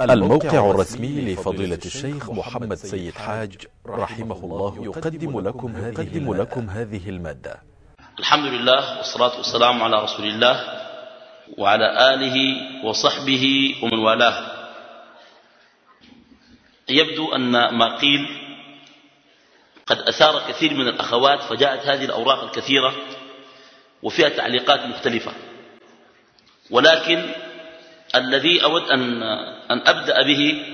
الموقع الرسمي لفضيلة الشيخ محمد سيد حاج رحمه الله يقدم لكم هذه, لكم هذه ا ل م ا د ة الحمد لله والصلاة والسلام على رسول الله وعلى آله وصحبه ومن والاه. يبدو أن ما قيل قد أثار كثير من الأخوات فجاءت هذه الأوراق الكثيرة وفيها تعليقات مختلفة. ولكن الذي أود أن, أن أبدأ به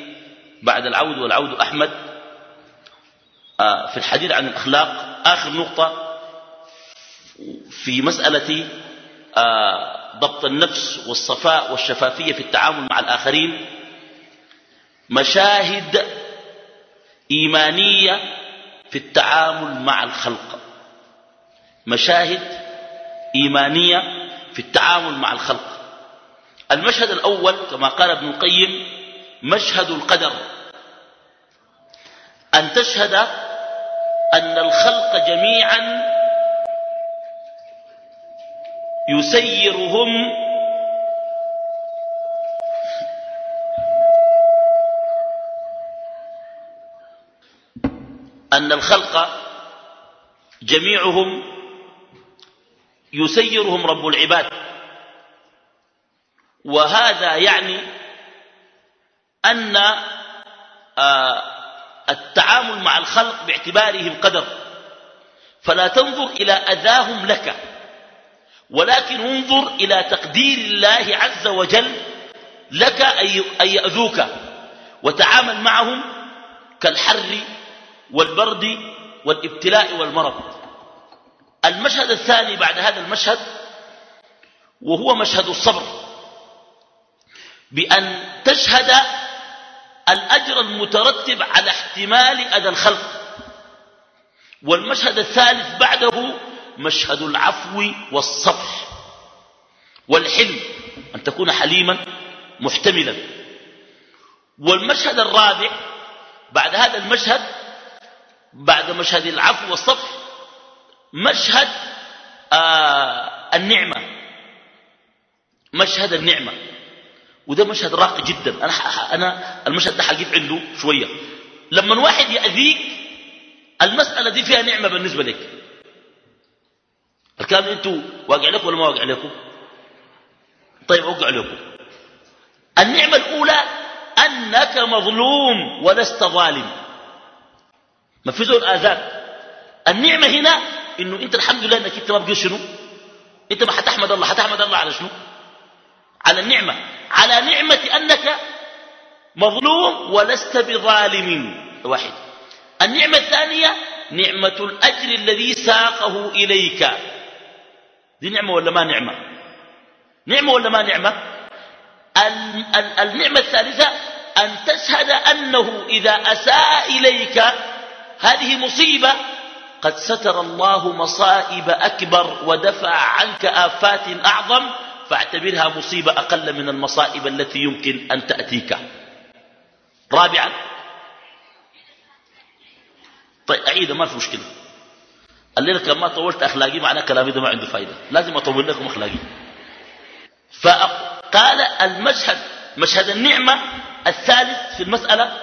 بعد العود والعود أحمد آه، في الحديث عن الأخلاق. آخر نقطة في مسألة آه، ضبط النفس والصفاء والشفافية في التعامل مع الآخرين. مشاهد إيمانية في التعامل مع الخلق. مشاهد إيمانية في التعامل مع الخلق. المشهد الأول كما قال ابن القيم مشهد القدر. أن تشهد أن الخلق جميعا يسيرهم أن الخلق جميعهم يسيرهم رب العباد. وهذا يعني أن آه، التعامل مع الخلق باعتبارهم قدر. فلا تنظر إلى أذاهم لك ولكن انظر إلى تقدير الله عز وجل لك أن يأذوك. وتعامل معهم كالحر والبرد والابتلاء والمرض. المشهد الثاني بعد هذا المشهد وهو مشهد الصبر. بأن تشهد الأجر المترتب على احتمال أذى الخلق. والمشهد الثالث بعده مشهد العفو والصفح والحلم أن تكون حليما محتملا. والمشهد الرابع بعد هذا المشهد بعد مشهد العفو والصفح مشهد آه النعمة. مشهد النعمة. وده مشهد راقي جدا. أنا, أنا المشهد ده حقيف عنده شوية. لما واحد يأذيك المسألة دي فيها نعمة بالنسبة لك. الكلام أنتوا واقع لكم ولا ما واقع لكم؟ طيب أوقع لكم. النعمة الأولى أنك مظلوم ولست ظالم. ما في زول آذاك. النعمة هنا إنه أنت الحمد لله أنك أنت ما بقيت شنو؟ أنت ما حتحمد الله. حتحمد الله على شنو؟ على النعمة. على نعمة أنك مظلوم ولست بظالم. واحد. النعمة الثانية نعمة الأجر الذي ساقه إليك. دي نعمة ولا ما نعمة؟ نعمة ولا ما نعمة؟ النعمة الثالثة أن تشهد أنه إذا أساء إليك هذه مصيبة قد ستر الله مصائب أكبر ودفع عنك آفات أعظم فاعتبرها مصيبة أقل من المصائب التي يمكن أن تأتيك. رابعا. طيب أعيد ما في مشكلة. الليلة ما طولت أخلاقي معنى كلامي ده ما عنده فايدة. لازم أطول لكم أخلاقي. فقال المشهد مشهد النعمة الثالث في المسألة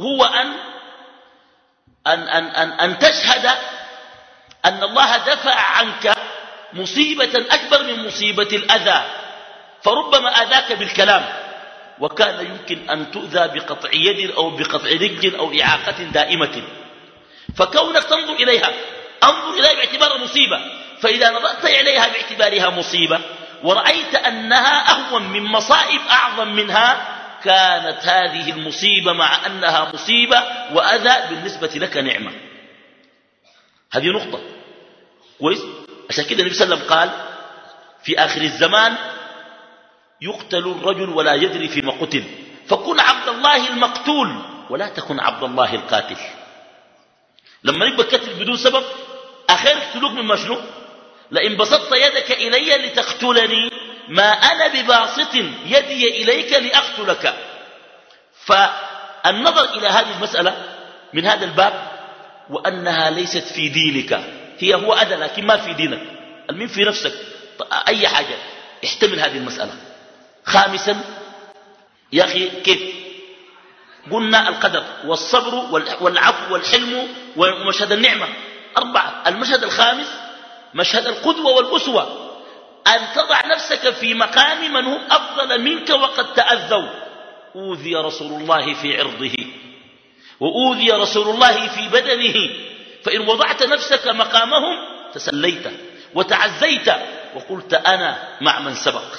هو أن أن, أن, أن, أن تشهد أن الله دفع عنك مصيبة أكبر من مصيبة الأذى. فربما أذاك بالكلام. وكان يمكن أن تؤذى بقطع يد أو بقطع رجل أو إعاقة دائمة. فكونك تنظر إليها أنظر إليها باعتبار مصيبة. فإذا نظرت إليها باعتبارها مصيبة ورأيت أنها أهون من مصائب أعظم منها كانت هذه المصيبة مع أنها مصيبة وأذى بالنسبة لك نعمة. هذه نقطة. كويس؟ عشان كده النبي صلى الله عليه وسلم قال في آخر الزمان يقتل الرجل ولا يدري فيما قتل فكن عبد الله المقتول ولا تكن عبد الله القاتل. لما يبقى قتل بدون سبب أخير اقتلوك مما شنو لئن بسطت يدك إلي لتقتلني ما أنا بباسط يدي إليك لأقتلك. فالنظر إلى هذه المسألة من هذا الباب وأنها ليست في دينك. هي هو أذى لكن ما في دينك. المين في نفسك. أي حاجة؟ احتمل هذه المسألة. خامسا يا أخي كيف؟ قلنا القدر والصبر والعفو والحلم ومشهد النعمة. أربعة المشهد الخامس مشهد القدوة والأسوة. أن تضع نفسك في مقام من هم أفضل منك وقد تأذوا. أوذي رسول الله في عرضه. وأوذي رسول الله في بدنه. فإن وضعت نفسك مقامهم تسليت وتعزيت وقلت أنا مع من سبق.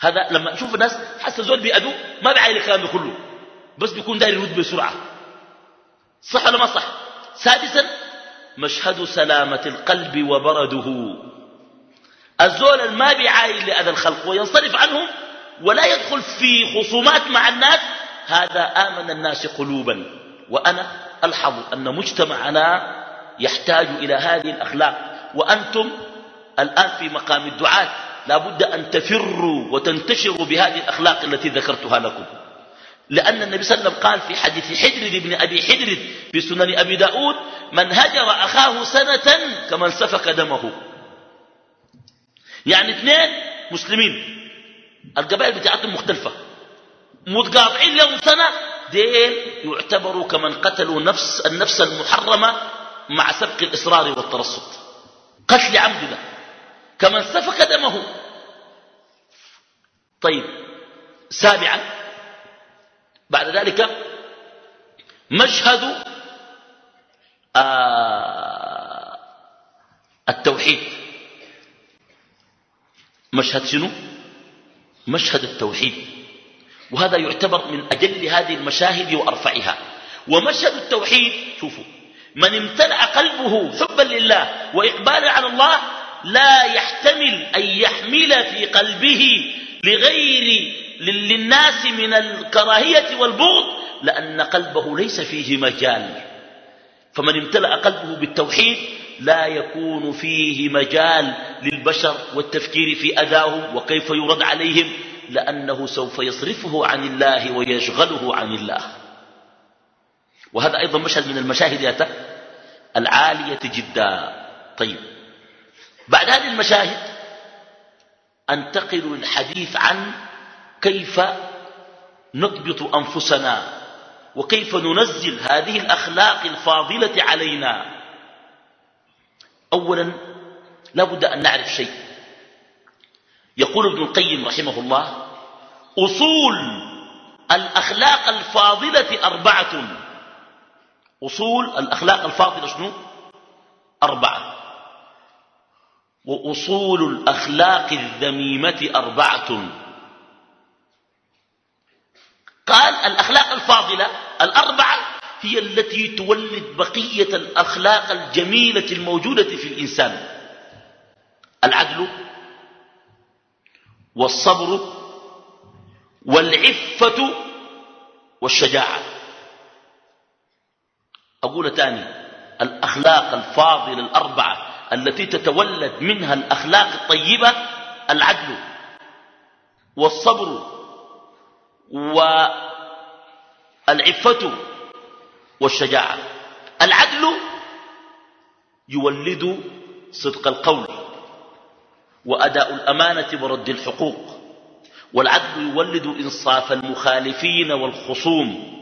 هذا لما أشوف الناس حتى زول بيأدو ما بيعي الكلام كله. بس بيكون داير يرد بسرعة. صح ولا ما صح؟ سادسا مشهد سلامة القلب وبرده. الزول الما بيعاي لأذى الخلق وينصرف عنهم ولا يدخل في خصومات مع الناس. هذا آمن الناس قلوبا وأنا ألحظ أن مجتمعنا يحتاج إلى هذه الأخلاق. وأنتم الآن في مقام الدعاة. لا بد أن تفروا وتنتشروا بهذه الأخلاق التي ذكرتها لكم. لأن النبي صلى الله عليه وسلم قال في حديث حجر بن أبي حجر في سنن أبي داود من هجر أخاه سنة كمن سفك دمه. يعني اثنين مسلمين. القبائل بتاعتهم مختلفة. متقاطعين لهم سنة ديل يعتبروا كمن قتلوا نفس النفس المحرمة مع سبق الإصرار والترصد. قتل عمد كمن سفك دمه. طيب سابعا بعد ذلك مشهد آه التوحيد. مشهد شنو؟ مشهد التوحيد. وهذا يعتبر من أجل هذه المشاهد وأرفعها. ومشهد التوحيد شوفوا من امتلأ قلبه حبا لله وإقبالا على الله لا يحتمل أن يحمل في قلبه لغير للناس من الكراهية والبغض لأن قلبه ليس فيه مجال. فمن امتلأ قلبه بالتوحيد لا يكون فيه مجال للبشر والتفكير في أذاهم وكيف يرد عليهم. لأنه سوف يصرفه عن الله ويشغله عن الله. وهذا أيضا مشهد من المشاهد العالية جدا. طيب بعد هذه المشاهد أنتقل للحديث عن كيف نضبط أنفسنا وكيف ننزل هذه الأخلاق الفاضلة علينا. أولا لا بد أن نعرف شيء. يقول ابن القيم رحمه الله أصول الأخلاق الفاضلة أربعة. أصول الأخلاق الفاضلة شنو؟ أربعة. وأصول الأخلاق الذميمة أربعة. قال الأخلاق الفاضلة الأربعة هي التي تولد بقية الأخلاق الجميلة الموجودة في الإنسان. العدل والصبر والعفة والشجاعة. أقول تاني الأخلاق الفاضلة الأربعة التي تتولد منها الأخلاق الطيبة العدل والصبر والعفة والشجاعة. العدل يولد صدق القول. وأداء الأمانة ورد الحقوق والعدل يولد إنصاف المخالفين والخصوم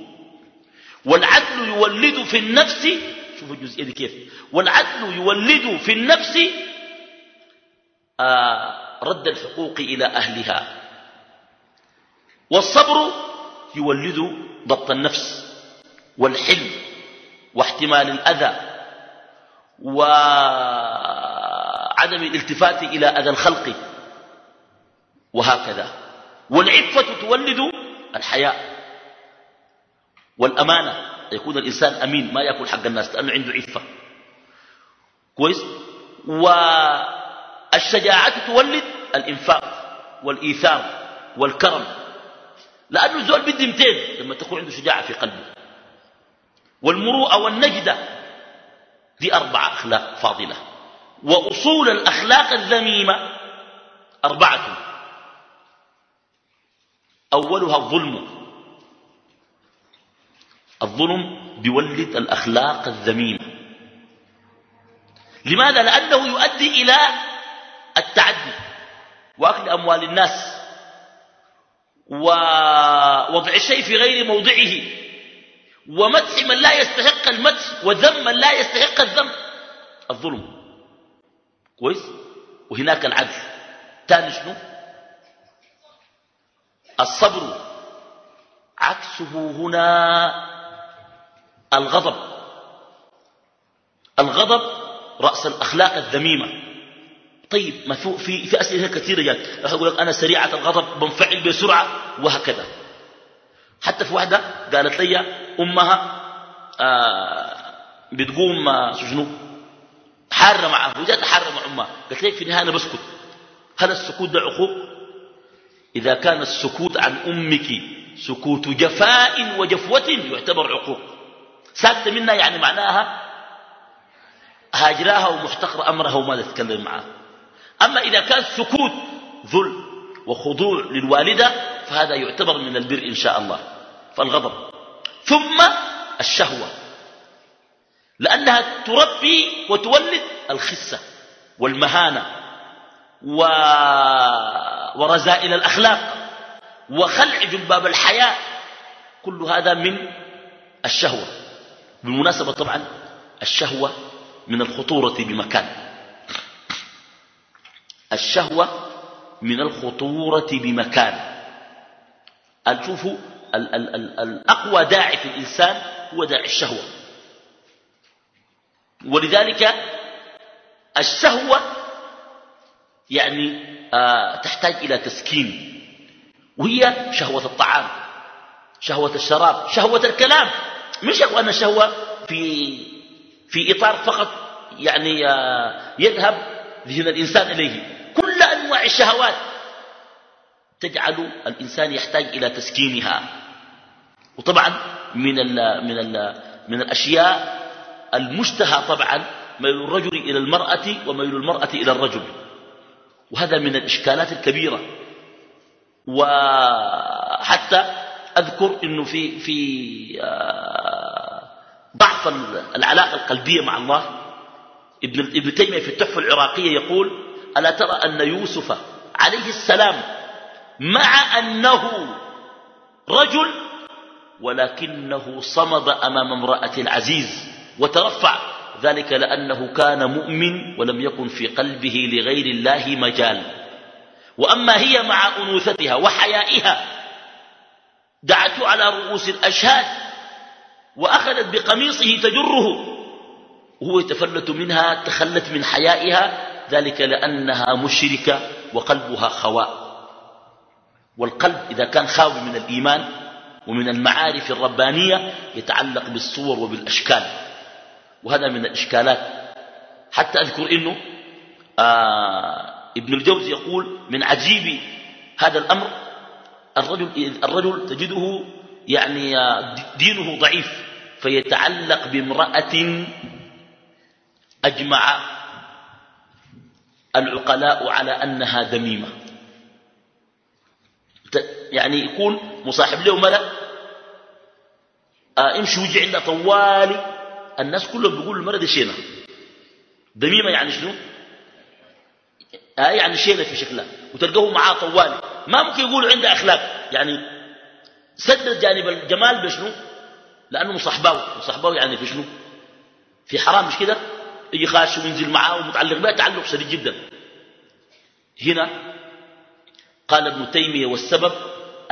والعدل يولد في النفس شوفوا الجزئية دي كيف والعدل يولد في النفس آه رد الحقوق إلى أهلها والصبر يولد ضبط النفس والحلم واحتمال الأذى وعدم الالتفات إلى أذى الخلق. وهكذا. والعفة تولد الحياء والأمانة. يكون الإنسان أمين ما يأكل حق الناس لأنه عنده عفة. كويس؟ والشجاعة تولد الإنفاق والإيثار والكرم. لأنه الزول بدي 200 لما تكون عنده شجاعة في قلبه. والمروءة والنجدة. دي أربع أخلاق فاضلة. وأصول الأخلاق الذميمة أربعة. أولها الظلم. الظلم بيولد الأخلاق الذميمة. لماذا؟ لأنه يؤدي إلى التعدي وأكل أموال الناس ووضع الشيء في غير موضعه. ومدح من لا يستحق المدح وذم من لا يستحق الذم. الظلم. كويس؟ وهناك العدل. ثاني شنو؟ الصبر. عكسه هنا الغضب. الغضب رأس الأخلاق الذميمة. طيب ما في في, أسئلة كثيرة جات راح أقول لك أنا سريعة الغضب بنفعل بسرعة وهكذا. حتى في واحدة قالت لي أمها آه بتقوم آه شنو؟ حارة معه وجات حارة مع أمها قالت لي في النهاية أنا بسكت. هل السكوت ده عقوق؟ إذا كان السكوت عن أمك سكوت جفاء وجفوة يعتبر عقوق. ساكتة منها يعني معناها هاجراها ومحتقر أمرها وما تتكلم معها أما إذا كان سكوت ذل وخضوع للوالدة فهذا يعتبر من البر إن شاء الله. فالغضب. ثم الشهوة. لأنها تربي وتولد الخسة والمهانة و... ورزائل الأخلاق وخلع جلباب الحياة. كل هذا من الشهوة. بالمناسبة طبعا الشهوة من الخطورة بمكان. الشهوة من الخطورة بمكان. شوفوا الأقوى داعي في الإنسان هو داعي الشهوة. ولذلك الشهوة يعني آه تحتاج إلى تسكين. وهي شهوة الطعام شهوة الشراب شهوة الكلام. مش أن الشهوة في, في إطار فقط يعني آه، يذهب ذهن الإنسان إليه. كل أنواع الشهوات تجعل الإنسان يحتاج إلى تسكينها. وطبعا من ال من ال من الأشياء المشتهى طبعا ميل الرجل إلى المرأة وميل المرأة إلى الرجل. وهذا من الإشكالات الكبيرة. وحتى أذكر أنه في, في آه، ضعف العلاقة القلبية مع الله. ابن, ابن تيمية في التحفة العراقية يقول ألا ترى أن يوسف عليه السلام مع أنه رجل ولكنه صمد أمام امرأة العزيز؟ وترفع ذلك لأنه كان مؤمن ولم يكن في قلبه لغير الله مجال. وأما هي مع أنوثتها وحيائها دعته على رؤوس الأشهاد وأخذت بقميصه تجره وهو يتفلت منها تخلت من حيائها ذلك لأنها مشركة وقلبها خواء. والقلب إذا كان خاوي من الإيمان ومن المعارف الربانية يتعلق بالصور وبالأشكال. وهذا من الإشكالات. حتى أذكر إنه آه ابن الجوز يقول من عجيب هذا الأمر الرجل, الرجل تجده يعني دينه ضعيف فيتعلق بامرأة أجمع العقلاء على أنها دميمة. يعني يكون مصاحب له ملأ آه امشي وجي عندها طوالي الناس كلهم بيقولوا المرأة دي شينة. دميمة يعني شنو؟ آه يعني شينة في شكلها. وتلقاه معاه طوالي. ما ممكن يقولوا عنده أخلاق. يعني سد جانب الجمال بشنو؟ لأنه مصاحباه مصاحباه يعني في شنو؟ في حرام مش كده؟ يجي خاش وينزل معاه ومتعلق بها تعلق شديد جدا. هنا قال ابن تيمية والسبب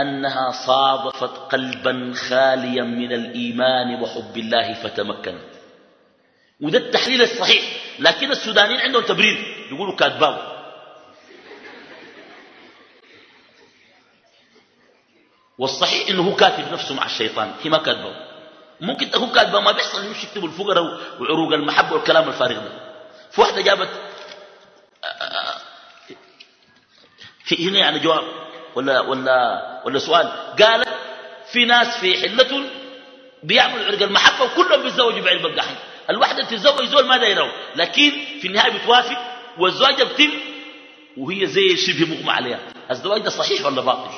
أنها صادفت قلبا خاليا من الإيمان وحب الله فتمكنت وده التحليل الصحيح. لكن السودانيين عندهم تبرير. يقولوا كاتباو. والصحيح إنه هو كاتب نفسه مع الشيطان. هي ما كاتبه ممكن تكون كاتبه ما بيحصل يمشي يكتبوا الفقراء وعروق المحبة والكلام الفارغ ده. في واحدة جابت في هنا يعني جواب ولا ولا ولا سؤال. قالت في ناس في حلة بيعملوا عرق المحبة وكلهم بيتزوجوا بعلم القحن الواحدة تتزوج زول ما دايره لكن في النهاية بتوافق والزواج بتم وهي زي شبه مغمى عليها. الزواج ده صحيح ولا باطل؟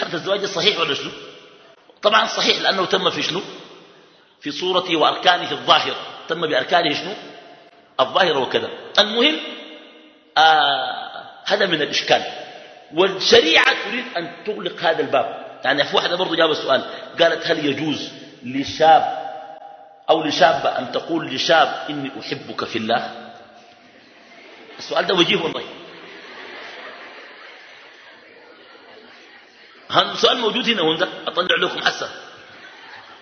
قالت الزواج صحيح ولا شنو؟ طبعا صحيح لأنه تم في شنو؟ في صورته وأركانه الظاهرة. تم بأركانه شنو؟ الظاهرة وكذا. المهم آه هذا من الإشكال. والشريعة تريد أن تغلق هذا الباب. يعني في واحدة برضو جاب السؤال قالت هل يجوز لشاب أو لشابة أن تقول لشاب إني أحبك في الله؟ السؤال ده وجيه والله. هذا السؤال موجود هنا هندا أطلع لكم حسا.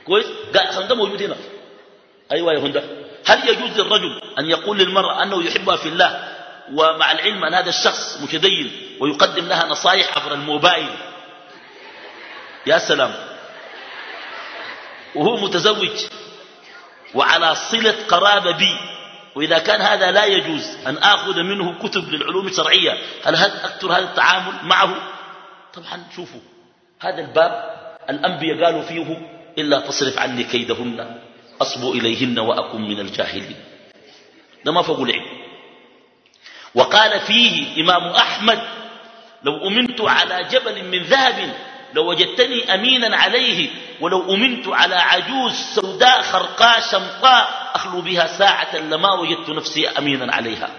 كويس؟ قال هندا موجود هنا. أيوة يا هندا هل يجوز للرجل أن يقول للمرأة أنه يحبها في الله ومع العلم أن هذا الشخص متدين ويقدم لها نصائح عبر الموبايل؟ يا سلام. وهو متزوج. وعلى صلة قرابة بي. وإذا كان هذا لا يجوز أن آخذ منه كتب للعلوم الشرعية. هل أكثر هذا التعامل معه؟ طبعا شوفوا. هذا الباب الأنبياء قالوا فيه إلا تصرف عني كيدهن. أصب إليهن وأكن من الجاهلين. ده ما فوق العلم. وقال فيه إمام أحمد لو أمنت على جبل من ذهب لوجدتني أمينا عليه ولو أمنت على عجوز سوداء خرقاء شمطاء أخلو بها ساعة لما وجدت نفسي أمينا عليها.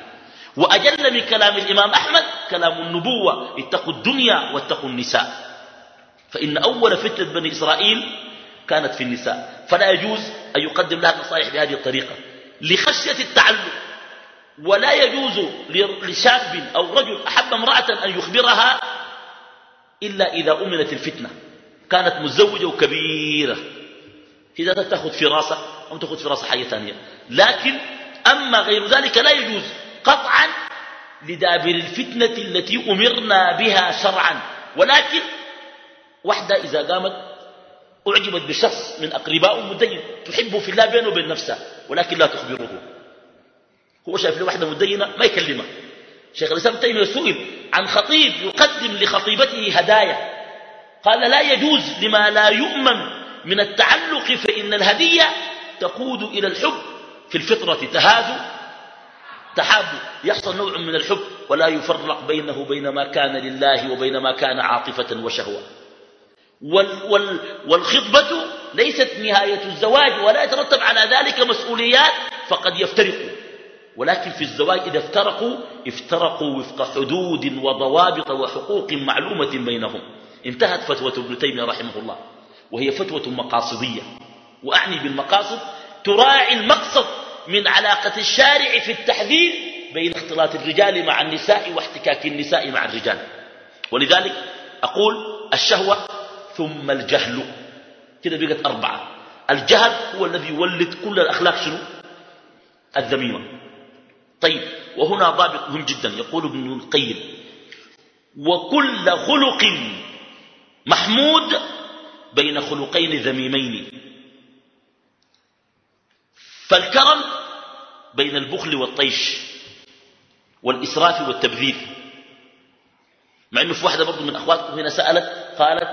وأجل من كلام الإمام أحمد كلام النبوة اتقوا الدنيا واتقوا النساء. فإن أول فتنة بني إسرائيل كانت في النساء. فلا يجوز أن يقدم لها نصائح بهذه الطريقة. لخشية التعلم ولا يجوز لشاب أو رجل أحب امرأة أن يخبرها إلا إذا أمنت الفتنة. كانت متزوجة وكبيرة. إذا تأخذ فراسة أو تأخذ فراسة حاجة ثانية. لكن أما غير ذلك لا يجوز قطعا لدابر الفتنة التي أمرنا بها شرعا. ولكن واحدة إذا قامت أعجبت بشخص من أقرباء مدين. تحبه في الله بينه وبين نفسه ولكن لا تخبره. هو شايف له واحدة مدينة ما يكلمها شيخ الإسلام تيمية سئل عن خطيب يقدم لخطيبته هدايا. قال لا يجوز لما لا يؤمن من التعلق فإن الهدية تقود إلى الحب في الفطرة. تهاد تحاب يحصل نوع من الحب ولا يفرق بينه وبين ما كان لله وبين ما كان عاطفة وشهوة. وال وال والخطبة ليست نهاية الزواج ولا يترتب على ذلك مسؤوليات فقد يفترقوا ولكن في الزواج إذا افترقوا افترقوا وفق حدود وضوابط وحقوق معلومة بينهم. انتهت فتوى ابن تيمية رحمه الله. وهي فتوى مقاصدية. وأعني بالمقاصد تراعي المقصد من علاقة الشارع في التحذير بين اختلاط الرجال مع النساء واحتكاك النساء مع الرجال. ولذلك أقول الشهوة ثم الجهل. كده بقت أربعة. الجهل هو الذي يولد كل الأخلاق شنو؟ الذميمة. طيب وهنا ضابط مهم جدا يقول ابن القيم وكل خلق محمود بين خلقين ذميمين. فالكرم بين البخل والطيش والإسراف والتبذير. مع أنه في واحدة برضو من أخواتكم هنا سألت قالت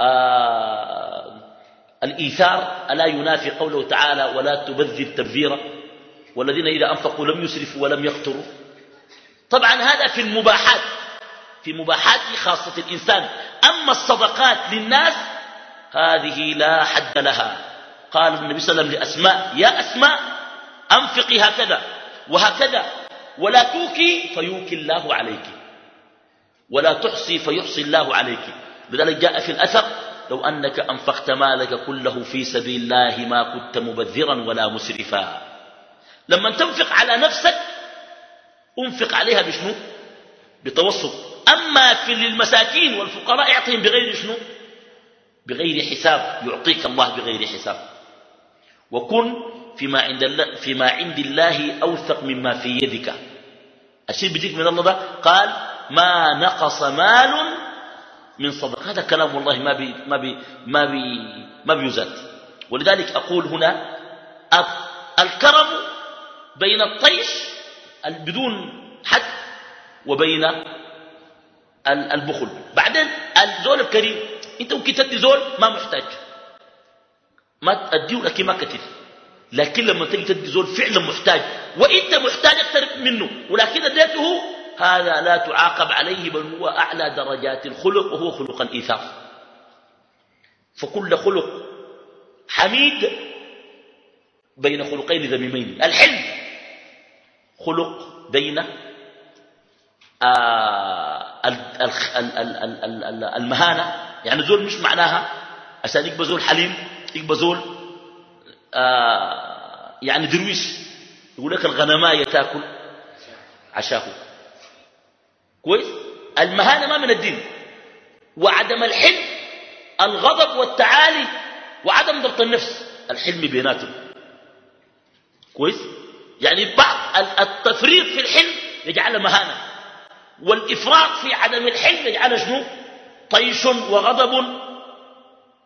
آه الإيثار ألا ينافي قوله تعالى ولا تبذر تبذيرا؟ والذين إذا أنفقوا لم يسرفوا ولم يقتروا. طبعا هذا في المباحات في مباحات خاصة الإنسان. أما الصدقات للناس هذه لا حد لها. قال النبي صلى الله عليه وسلم لأسماء يا أسماء أنفقي هكذا وهكذا ولا توكي فيوكي الله عليك. ولا تحصي فيحصي الله عليك. لذلك جاء في الأثر لو أنك أنفقت مالك كله في سبيل الله ما كنت مبذرا ولا مسرفا. لما تنفق على نفسك انفق عليها بشنو؟ بتوسط. أما في للمساكين والفقراء اعطهم بغير شنو؟ بغير حساب. يعطيك الله بغير حساب. وكن فيما عند الله, فيما عند الله أوثق مما في يدك. الشيء بيجيك من الله ده قال ما نقص مال من صدقة هذا كلام والله ما بي ما بي ما بي ما بيزاد. ولذلك أقول هنا الكرم بين الطيش بدون حد وبين البخل. بعدين الزول الكريم انت ممكن تدي زول ما محتاج. ما تديه لكن ما كتير. لكن لما تجي تدي زول فعلا محتاج وإنت محتاج أكثر منه. ولكن اديته هذا لا تعاقب عليه بل هو أعلى درجات الخلق وهو خلق الايثار فكل خلق حميد بين خلقين ذميمين. الحلم خلق بين آه المهانة. يعني زول مش معناها عشان يبقى زول حليم يبقى زول آه يعني درويش. يقول لك الغنماية تاكل عشاه كويس؟ المهانة ما من الدين. وعدم الحلم الغضب والتعالي وعدم ضبط النفس. الحلم بيناتهم. كويس؟ يعني بعض التفريط في الحلم يجعل مهانة والإفراط في عدم الحلم يجعل شنو؟ طيش وغضب.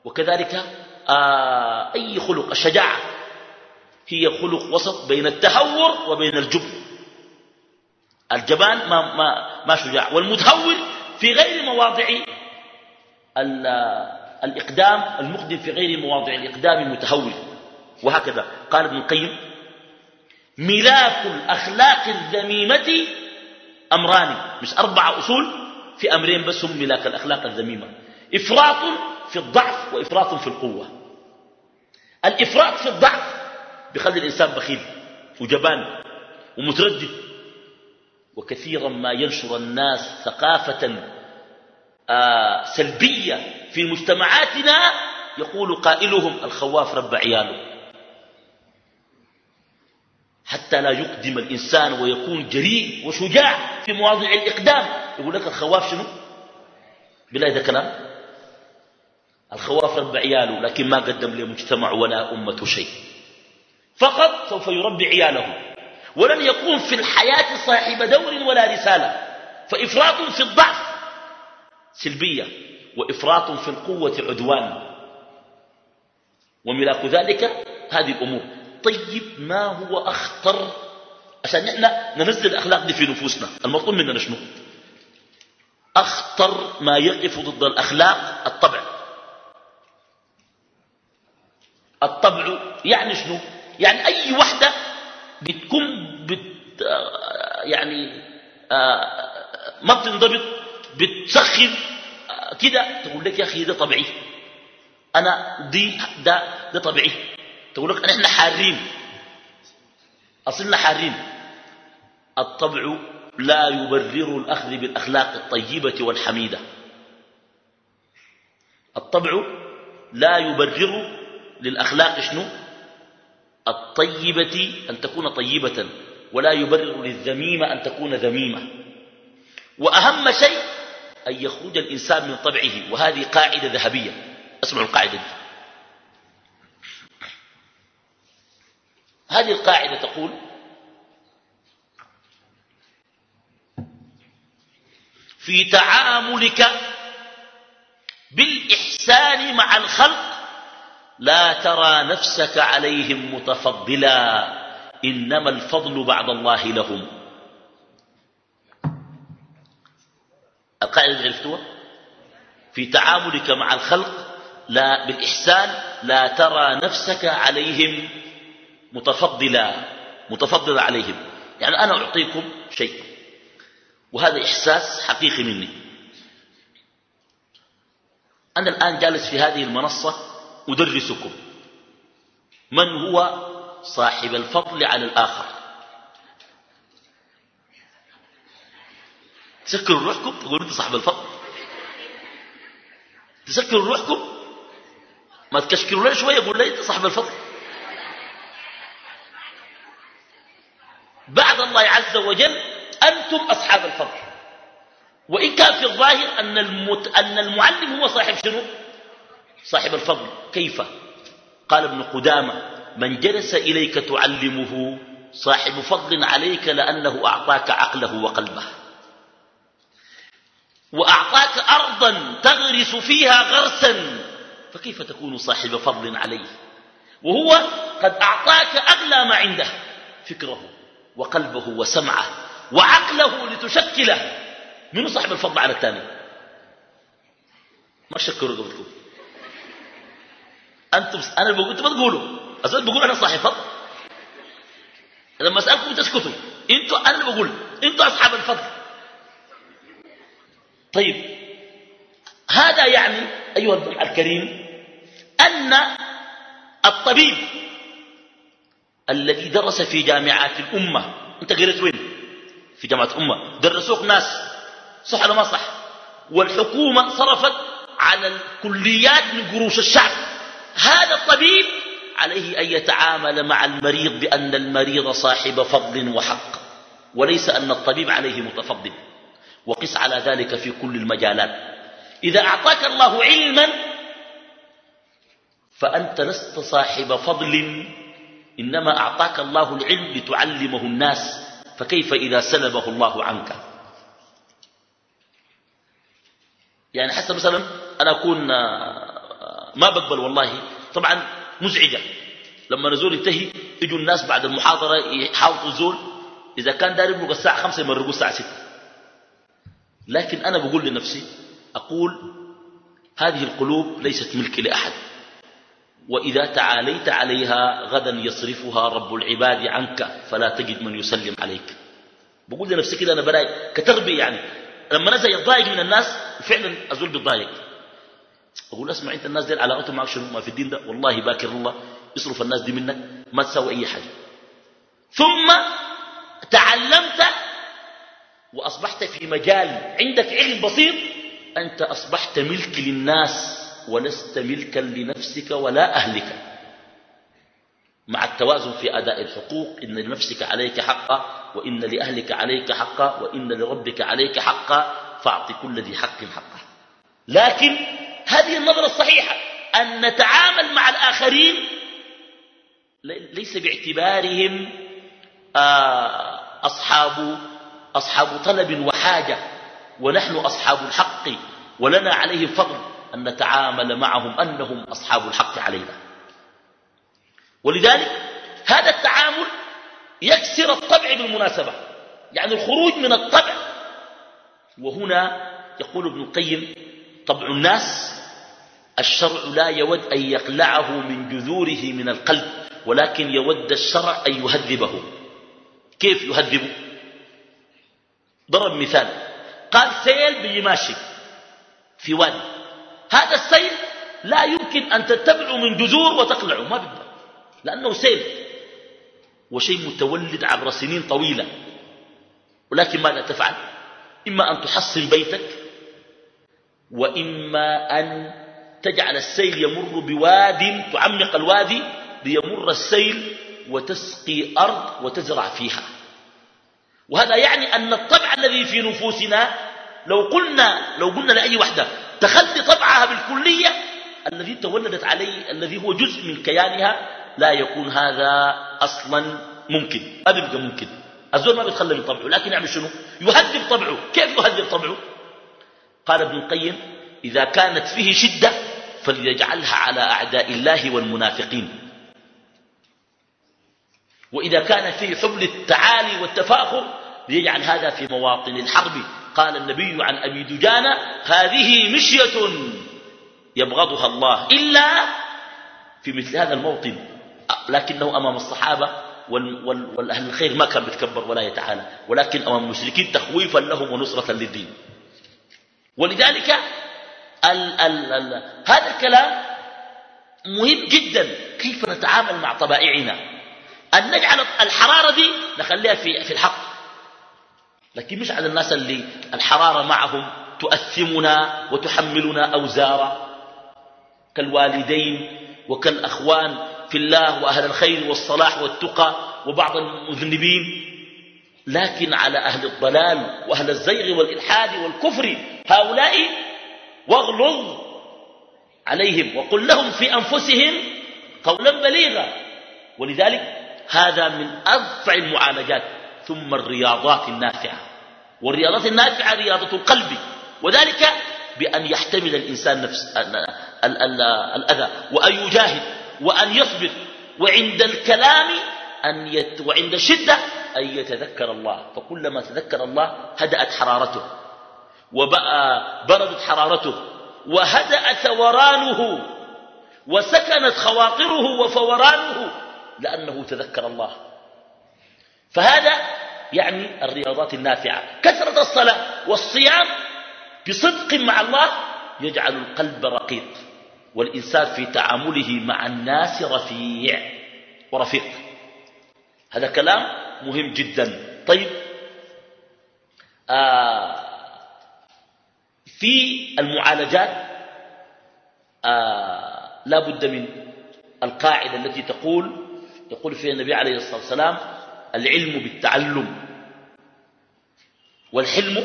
وكذلك آه أي خلق؟ الشجاعة هي خلق وسط بين التهور وبين الجبن. الجبان ما, ما, ما شجاع والمتهور في غير مواضع الإقدام المقدم في غير مواضع الإقدام المتهور. وهكذا. قال ابن القيم ملاك الأخلاق الذميمة أمران. مش أربع أصول في أمرين بس هم ملاك الأخلاق الذميمة. إفراط في الضعف وإفراط في القوة. الإفراط في الضعف بخلي الإنسان بخيل وجبان ومتردد. وكثيرا ما ينشر الناس ثقافة آه سلبية في مجتمعاتنا يقول قائلهم الخواف رب عياله. حتى لا يقدم الإنسان ويكون جريء وشجاع في مواضع الإقدام. يقول لك الخواف شنو؟ بلا هذا كلام. الخواف رب عياله لكن ما قدم لمجتمع ولا أمة شيء. فقط سوف يربي عياله. ولن يكون في الحياة صاحب دور ولا رسالة. فإفراط في الضعف سلبية وإفراط في القوة عدوان. وملاك ذلك هذه الأمور. طيب ما هو أخطر؟ عشان إحنا ننزل الأخلاق دي في نفوسنا. المطلوب مننا شنو؟ أخطر ما يقف ضد الأخلاق الطبع. الطبع يعني شنو؟ يعني أي وحدة بتكون بت يعني آه، ما بتنضبط بتسخن آه، كده تقول لك يا أخي ده طبيعي. أنا دي ده ده طبيعي. تقول لك إحنا حارين. أصلنا حارين. الطبع لا يبرر الأخذ بالأخلاق الطيبة والحميدة. الطبع لا يبرر للأخلاق شنو؟ الطيبة أن تكون طيبة ولا يبرر للذميمة أن تكون ذميمة. وأهم شيء أن يخرج الإنسان من طبعه وهذه قاعدة ذهبية. اسمعوا القاعدة دي. هذه القاعدة تقول في تعاملك بالإحسان مع الخلق لا ترى نفسك عليهم متفضلا إنما الفضل بعد الله لهم. القاعدة عرفتوها؟ في تعاملك مع الخلق لا بالإحسان لا ترى نفسك عليهم متفضلا متفضلا عليهم. يعني أنا أعطيكم شيء. وهذا إحساس حقيقي مني. أنا الآن جالس في هذه المنصة أدرسكم. من هو صاحب الفضل على الآخر؟ تسكروا روحكم؟ تقولوا أنت صاحب الفضل. تسكروا روحكم؟ ما تكشكروا لي شوية يقول لي أنت صاحب الفضل بعد الله عز وجل أنتم أصحاب الفضل. وإن كان في الظاهر أن, المت... أن المعلم هو صاحب شنو؟ صاحب الفضل. كيف؟ قال ابن قدامة من جلس إليك تعلمه صاحب فضل عليك لأنه أعطاك عقله وقلبه. وأعطاك أرضا تغرس فيها غرسا فكيف تكون صاحب فضل عليه؟ وهو قد أعطاك أغلى ما عنده فكره. وقلبه وسمعه وعقله لتشكله. من صاحب الفضل على الثاني ما شكروا قبلكم أنتم أنا بقول أنتم ما تقولوا. أصلا بقول أنا صاحب فضل. لما أسألكم تسكتوا أنتوا أنا اللي بقول. أنتوا أصحاب الفضل. طيب. هذا يعني أيها الجمع الكريم أن الطبيب الذي درس في جامعات الأمة. أنت قريت وين؟ في جامعة الأمة. درسوك ناس. صح ولا ما صح؟ والحكومة صرفت على الكليات من قروش الشعب. هذا الطبيب عليه أن يتعامل مع المريض بأن المريض صاحب فضل وحق وليس أن الطبيب عليه متفضل. وقس على ذلك في كل المجالات. إذا أعطاك الله علما فأنت لست صاحب فضل إنما أعطاك الله العلم لتعلمه الناس فكيف إذا سلبه الله عنك؟ يعني حتى مثلا أنا أكون آه، ما بقبل والله طبعا مزعجة. لما نزول ينتهي يجوا الناس بعد المحاضرة يحاولوا الزول إذا كان داري يبلغ الساعة خمسة يمرقوا الساعة ستة. لكن أنا بقول لنفسي أقول هذه القلوب ليست ملك لأحد. وإذا تعاليت عليها غدا يصرفها رب العباد عنك فلا تجد من يسلم عليك. بقول لنفسي كده أنا براي كتربية يعني. لما نزل يتضايق من الناس فعلا أزول بالضايق. أقول أسمع أنت الناس دي علاقتهم معك شنو؟ ما في الدين ده. والله باكر الله يصرف الناس دي منك ما تساوي أي حاجة. ثم تعلمت وأصبحت في مجال عندك علم بسيط أنت أصبحت ملك للناس. ولست ملكا لنفسك ولا أهلك. مع التوازن في أداء الحقوق إن لنفسك عليك حقا وإن لأهلك عليك حقا وإن لربك عليك حقا فاعط كل ذي حق حقه. لكن هذه النظرة الصحيحة أن نتعامل مع الآخرين ليس باعتبارهم آه، أصحاب, أصحاب طلب وحاجة ونحن أصحاب الحق ولنا عليهم فضل. أن نتعامل معهم أنهم أصحاب الحق علينا. ولذلك هذا التعامل يكسر الطبع بالمناسبة يعني الخروج من الطبع. وهنا يقول ابن القيم طبع الناس الشرع لا يود أن يقلعه من جذوره من القلب ولكن يود الشرع أن يهذبه. كيف يهذبه ضرب مثال قال سيل بيجي ماشي في وادي. هذا السيل لا يمكن أن تتبعه من جذور وتقلعه ما بيقدر. لأنه سيل وشيء متولد عبر سنين طويلة. ولكن ماذا تفعل؟ إما أن تحصن بيتك وإما أن تجعل السيل يمر بواد تعمق الوادي ليمر السيل وتسقي أرض وتزرع فيها. وهذا يعني أن الطبع الذي في نفوسنا لو قلنا لو قلنا لأي وحدة تخلي طبعها بالكلية الذي تولدت عليه الذي هو جزء من كيانها لا يكون هذا أصلا ممكن. ما بيبقى ممكن. الزول ما بيتخلى من طبعه لكن يعمل شنو؟ يهذب طبعه. كيف يهذب طبعه؟ قال ابن القيم إذا كانت فيه شدة فليجعلها على أعداء الله والمنافقين. وإذا كان فيه حبل التعالي والتفاخر ليجعل هذا في مواطن الحرب. قال النبي عن أبي دجانة هذه مشية يبغضها الله إلا في مثل هذا الموطن. لكنه أمام الصحابة والأهل الخير ما كان بيتكبر ولا يتعالى ولكن أمام المشركين تخويفا لهم ونصرة للدين. ولذلك ال ال ال هذا الكلام مهم جدا. كيف نتعامل مع طبائعنا؟ أن نجعل الحرارة دي نخليها في, في الحق. لكن مش على الناس اللي الحرارة معهم تؤثمنا وتحملنا أوزارا. كالوالدين وكالأخوان في الله وأهل الخير والصلاح والتقى وبعض المذنبين. لكن على أهل الضلال وأهل الزيغ والإلحاد والكفر هؤلاء واغلظ عليهم وقل لهم في أنفسهم قولا بليغا. ولذلك هذا من أرفع المعالجات. ثم الرياضات النافعة. والرياضات النافعة رياضة القلب. وذلك بأن يحتمل الإنسان نفس الأذى. وأن يجاهد. وأن يصبر. وعند الكلام أن يت وعند الشدة أن يتذكر الله. فكلما تذكر الله هدأت حرارته. وبقى بردت حرارته. وهدأ ثورانه وسكنت خواطره وفورانه. لأنه تذكر الله. فهذا يعني الرياضات النافعة. كثرة الصلاة والصيام بصدق مع الله يجعل القلب رقيق والإنسان في تعامله مع الناس رفيع ورفيق. هذا كلام مهم جدا. طيب آه في المعالجات آه لا بد من القاعدة التي تقول يقول فيها النبي عليه الصلاة والسلام العلم بالتعلم والحلم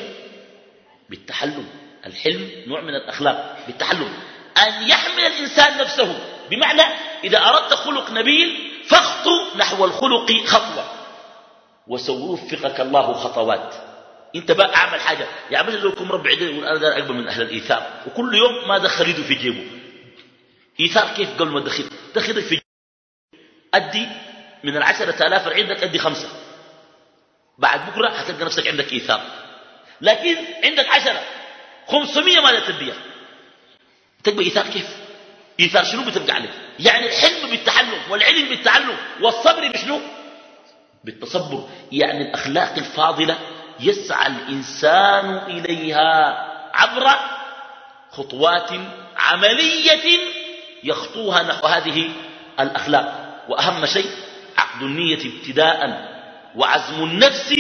بالتحلم. الحلم نوع من الأخلاق بالتحلم. أن يحمل الإنسان نفسه. بمعنى إذا أردت خلق نبيل فاخطو نحو الخلق خطوة. وسيوفقك الله خطوات. أنت بقى أعمل حاجة. يا عم لو يكون ربع يقول أنا أقبل من أهل الإيثار. وكل يوم ما دخل يده في جيبه. إيثار كيف؟ قبل ما تدخل دخلك في جيبه. أدي من العشرة آلاف عندك ادي خمسة. بعد بكرة هتلقى نفسك عندك إيثار. لكن عندك عشرة. خمسمية ما تديها تبقى إيثار كيف؟ إيثار شنو بتبقى عليك؟ يعني الحلم بالتحلم والعلم بالتعلم والصبر بشنو؟ بالتصبر. يعني الأخلاق الفاضلة يسعى الإنسان إليها عبر خطوات عملية يخطوها نحو هذه الأخلاق. وأهم شيء عقد النية ابتداء وعزم النفس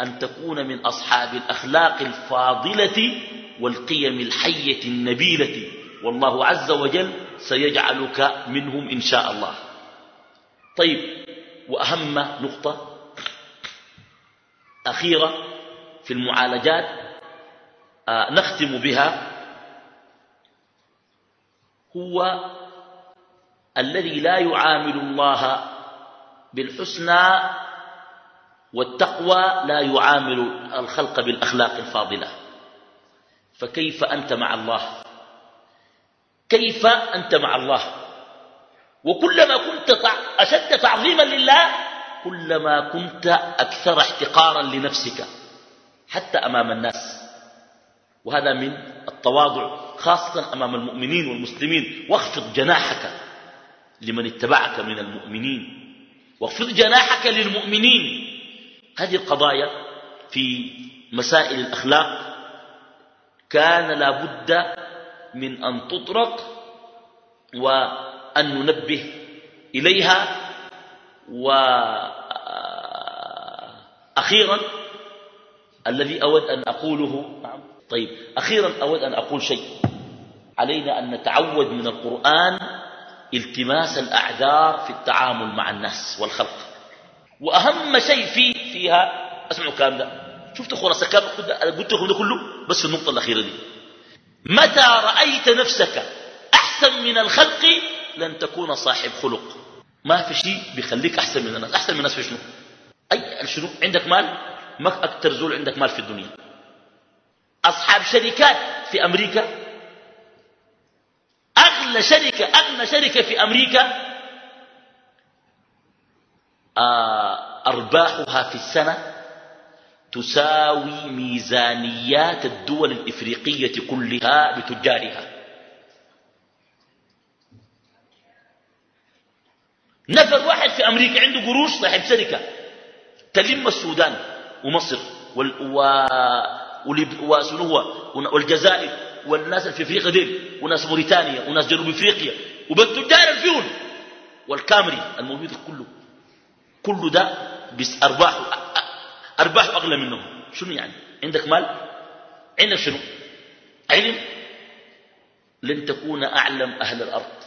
أن تكون من أصحاب الأخلاق الفاضلة والقيم الحية النبيلة. والله عز وجل سيجعلك منهم إن شاء الله. طيب وأهم نقطة أخيرة في المعالجات آه، نختم بها هو الذي لا يعامل الله بالحسنى والتقوى لا يعامل الخلق بالأخلاق الفاضلة. فكيف أنت مع الله؟ كيف أنت مع الله؟ وكلما كنت أشد تعظيما لله كلما كنت أكثر احتقارا لنفسك حتى أمام الناس. وهذا من التواضع خاصة أمام المؤمنين والمسلمين. واخفض جناحك لمن اتبعك من المؤمنين. واخفض جناحك للمؤمنين. هذه القضايا في مسائل الأخلاق كان لا بد من أن تطرق وأن ننبه إليها. وأخيرا الذي أود أن أقوله نعم. طيب أخيرا أود أن أقول شيء. علينا أن نتعود من القرآن التماس الأعذار في التعامل مع الناس والخلق. وأهم شيء في فيها أسمعوا الكلام ده. شفت خلاصة كام قلت لكم ده كله؟ بس في النقطة الأخيرة دي. متى رأيت نفسك أحسن من الخلق لن تكون صاحب خلق. ما في شيء بيخليك أحسن من الناس. أحسن من الناس في شنو؟ أي شنو؟ عندك مال؟ ما أكثر زول عندك مال في الدنيا. أصحاب شركات في أمريكا أغلى شركة أغلى شركة في أمريكا آه، أرباحها في السنة تساوي ميزانيات الدول الإفريقية كلها بتجارها. نفر واحد في أمريكا عنده قروش صاحب شركة تلم السودان ومصر والجزائر. والناس في افريقيا ديل وناس موريتانيا وناس جنوب افريقيا وبالتجار الفيول. والكامري الموجود كله كله ده بس ارباحه ارباحه أغلى منهم. شنو يعني؟ عندك مال؟ عندك شنو؟ علم؟ لن تكون أعلم أهل الأرض.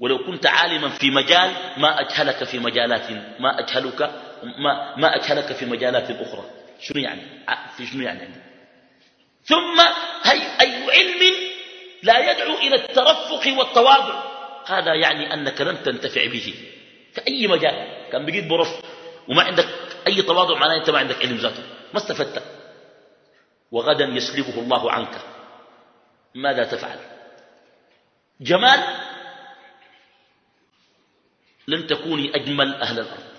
ولو كنت عالما في مجال ما أجهلك في مجالات ما أجهلك ما, ما أجهلك في مجالات أخرى. شنو يعني؟ في شنو يعني؟ عندك ثم هي أي علم لا يدعو إلى الترفق والتواضع. هذا يعني أنك لم تنتفع به. في أي مجال. كان بقيت برف وما عندك أي تواضع معناه أنت ما عندك علم ذاته. ما استفدت. وغدا يسلبه الله عنك. ماذا تفعل؟ جمال لن تكوني أجمل أهل الأرض.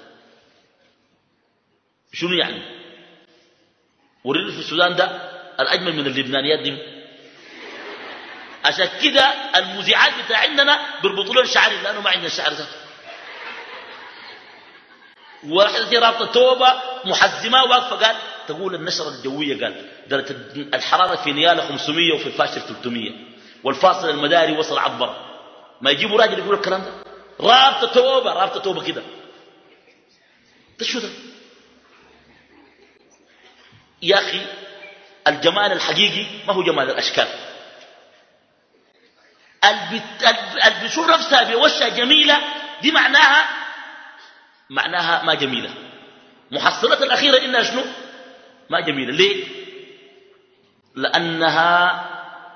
شنو يعني؟ والرجل في السودان ده الأجمل من اللبنانيات دي. عشان كده المذيعات بتاع عندنا بيربطوا له الشعر لأنه ما عندنا الشعر ذاته واحدة رابطة توبة محزمة واقفة قال تقول النشرة الجوية؟ قال درجة الحرارة في نيالا 500 وفي الفاشر 300 والفاصل المداري وصل عبر. ما يجيبوا راجل يقول الكلام ده. رابطة توبة رابطة توبة كده. ده شو ده؟ يا أخي الجمال الحقيقي ما هو جمال الأشكال. اللي بتشوف نفسها بوشها جميلة دي معناها معناها ما جميلة. محصلة الأخيرة إنها شنو؟ ما جميلة. ليه؟ لأنها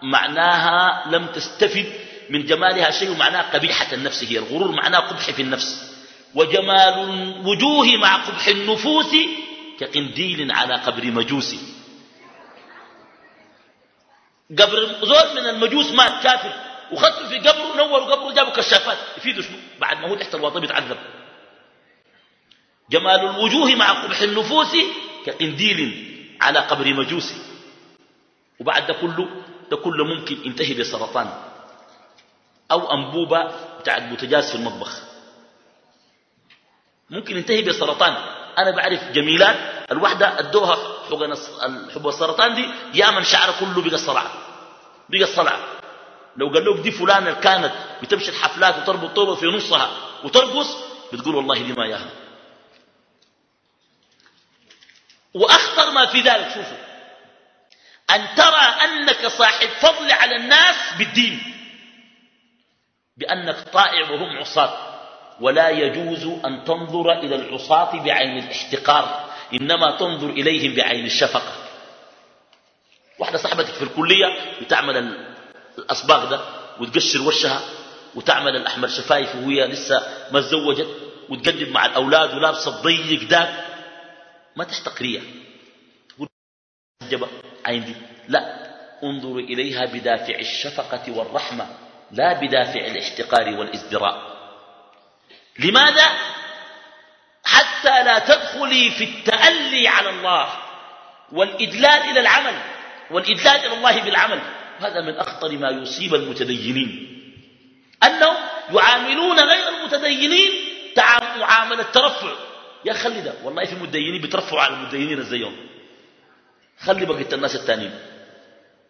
معناها لم تستفد من جمالها شيء ومعناها قبيحة النفس هي. الغرور معناه قبح في النفس. وجمال الوجوه مع قبح النفوس كقنديل على قبر مجوس قبر زول من المجوس مات كافر. وخدته في قبره نوروا قبره جابوا كشافات. يفيدوا شنو؟ بعد ما هو تحت الوطن يتعذب جمال الوجوه مع قبح النفوس كقنديل على قبر مجوس. وبعد ده كله ده كله ممكن ينتهي بسرطان. أو أنبوبة بتاعت بوتجاز في المطبخ. ممكن ينتهي بسرطان. أنا بعرف جميلات الوحدة ادوها حب السرطان دي يا من شعر كله بقى صلع بقى صلع لو قال لك دي فلانة كانت بتمشي الحفلات وتربط طوبة في نصها وترقص بتقول والله دي ما ياها. وأخطر ما في ذلك شوفوا. أن ترى أنك صاحب فضل على الناس بالدين. بأنك طائع وهم عصاة. ولا يجوز أن تنظر إلى العصاة بعين الاحتقار. إنما تنظر إليهم بعين الشفقة. واحدة صاحبتك في الكلية بتعمل الأصباغ ده وتقشر وشها وتعمل الأحمر شفايف وهي لسه ما تزوجت وتقدم مع الأولاد ولابسة الضيق ده. ما تحتقريها تقول جبا عندي لا انظر إليها بدافع الشفقة والرحمة لا بدافع الاحتقار والإزدراء. لماذا؟ لا تدخلي في التألي على الله والإدلال إلى العمل والإدلال إلى الله بالعمل. هذا من أخطر ما يصيب المتدينين. أنهم يعاملون غير المتدينين معاملة ترفع. يا خلي ده والله في متدينين بيترفعوا على المتدينين الزيهم خلي بقية الناس التانيين.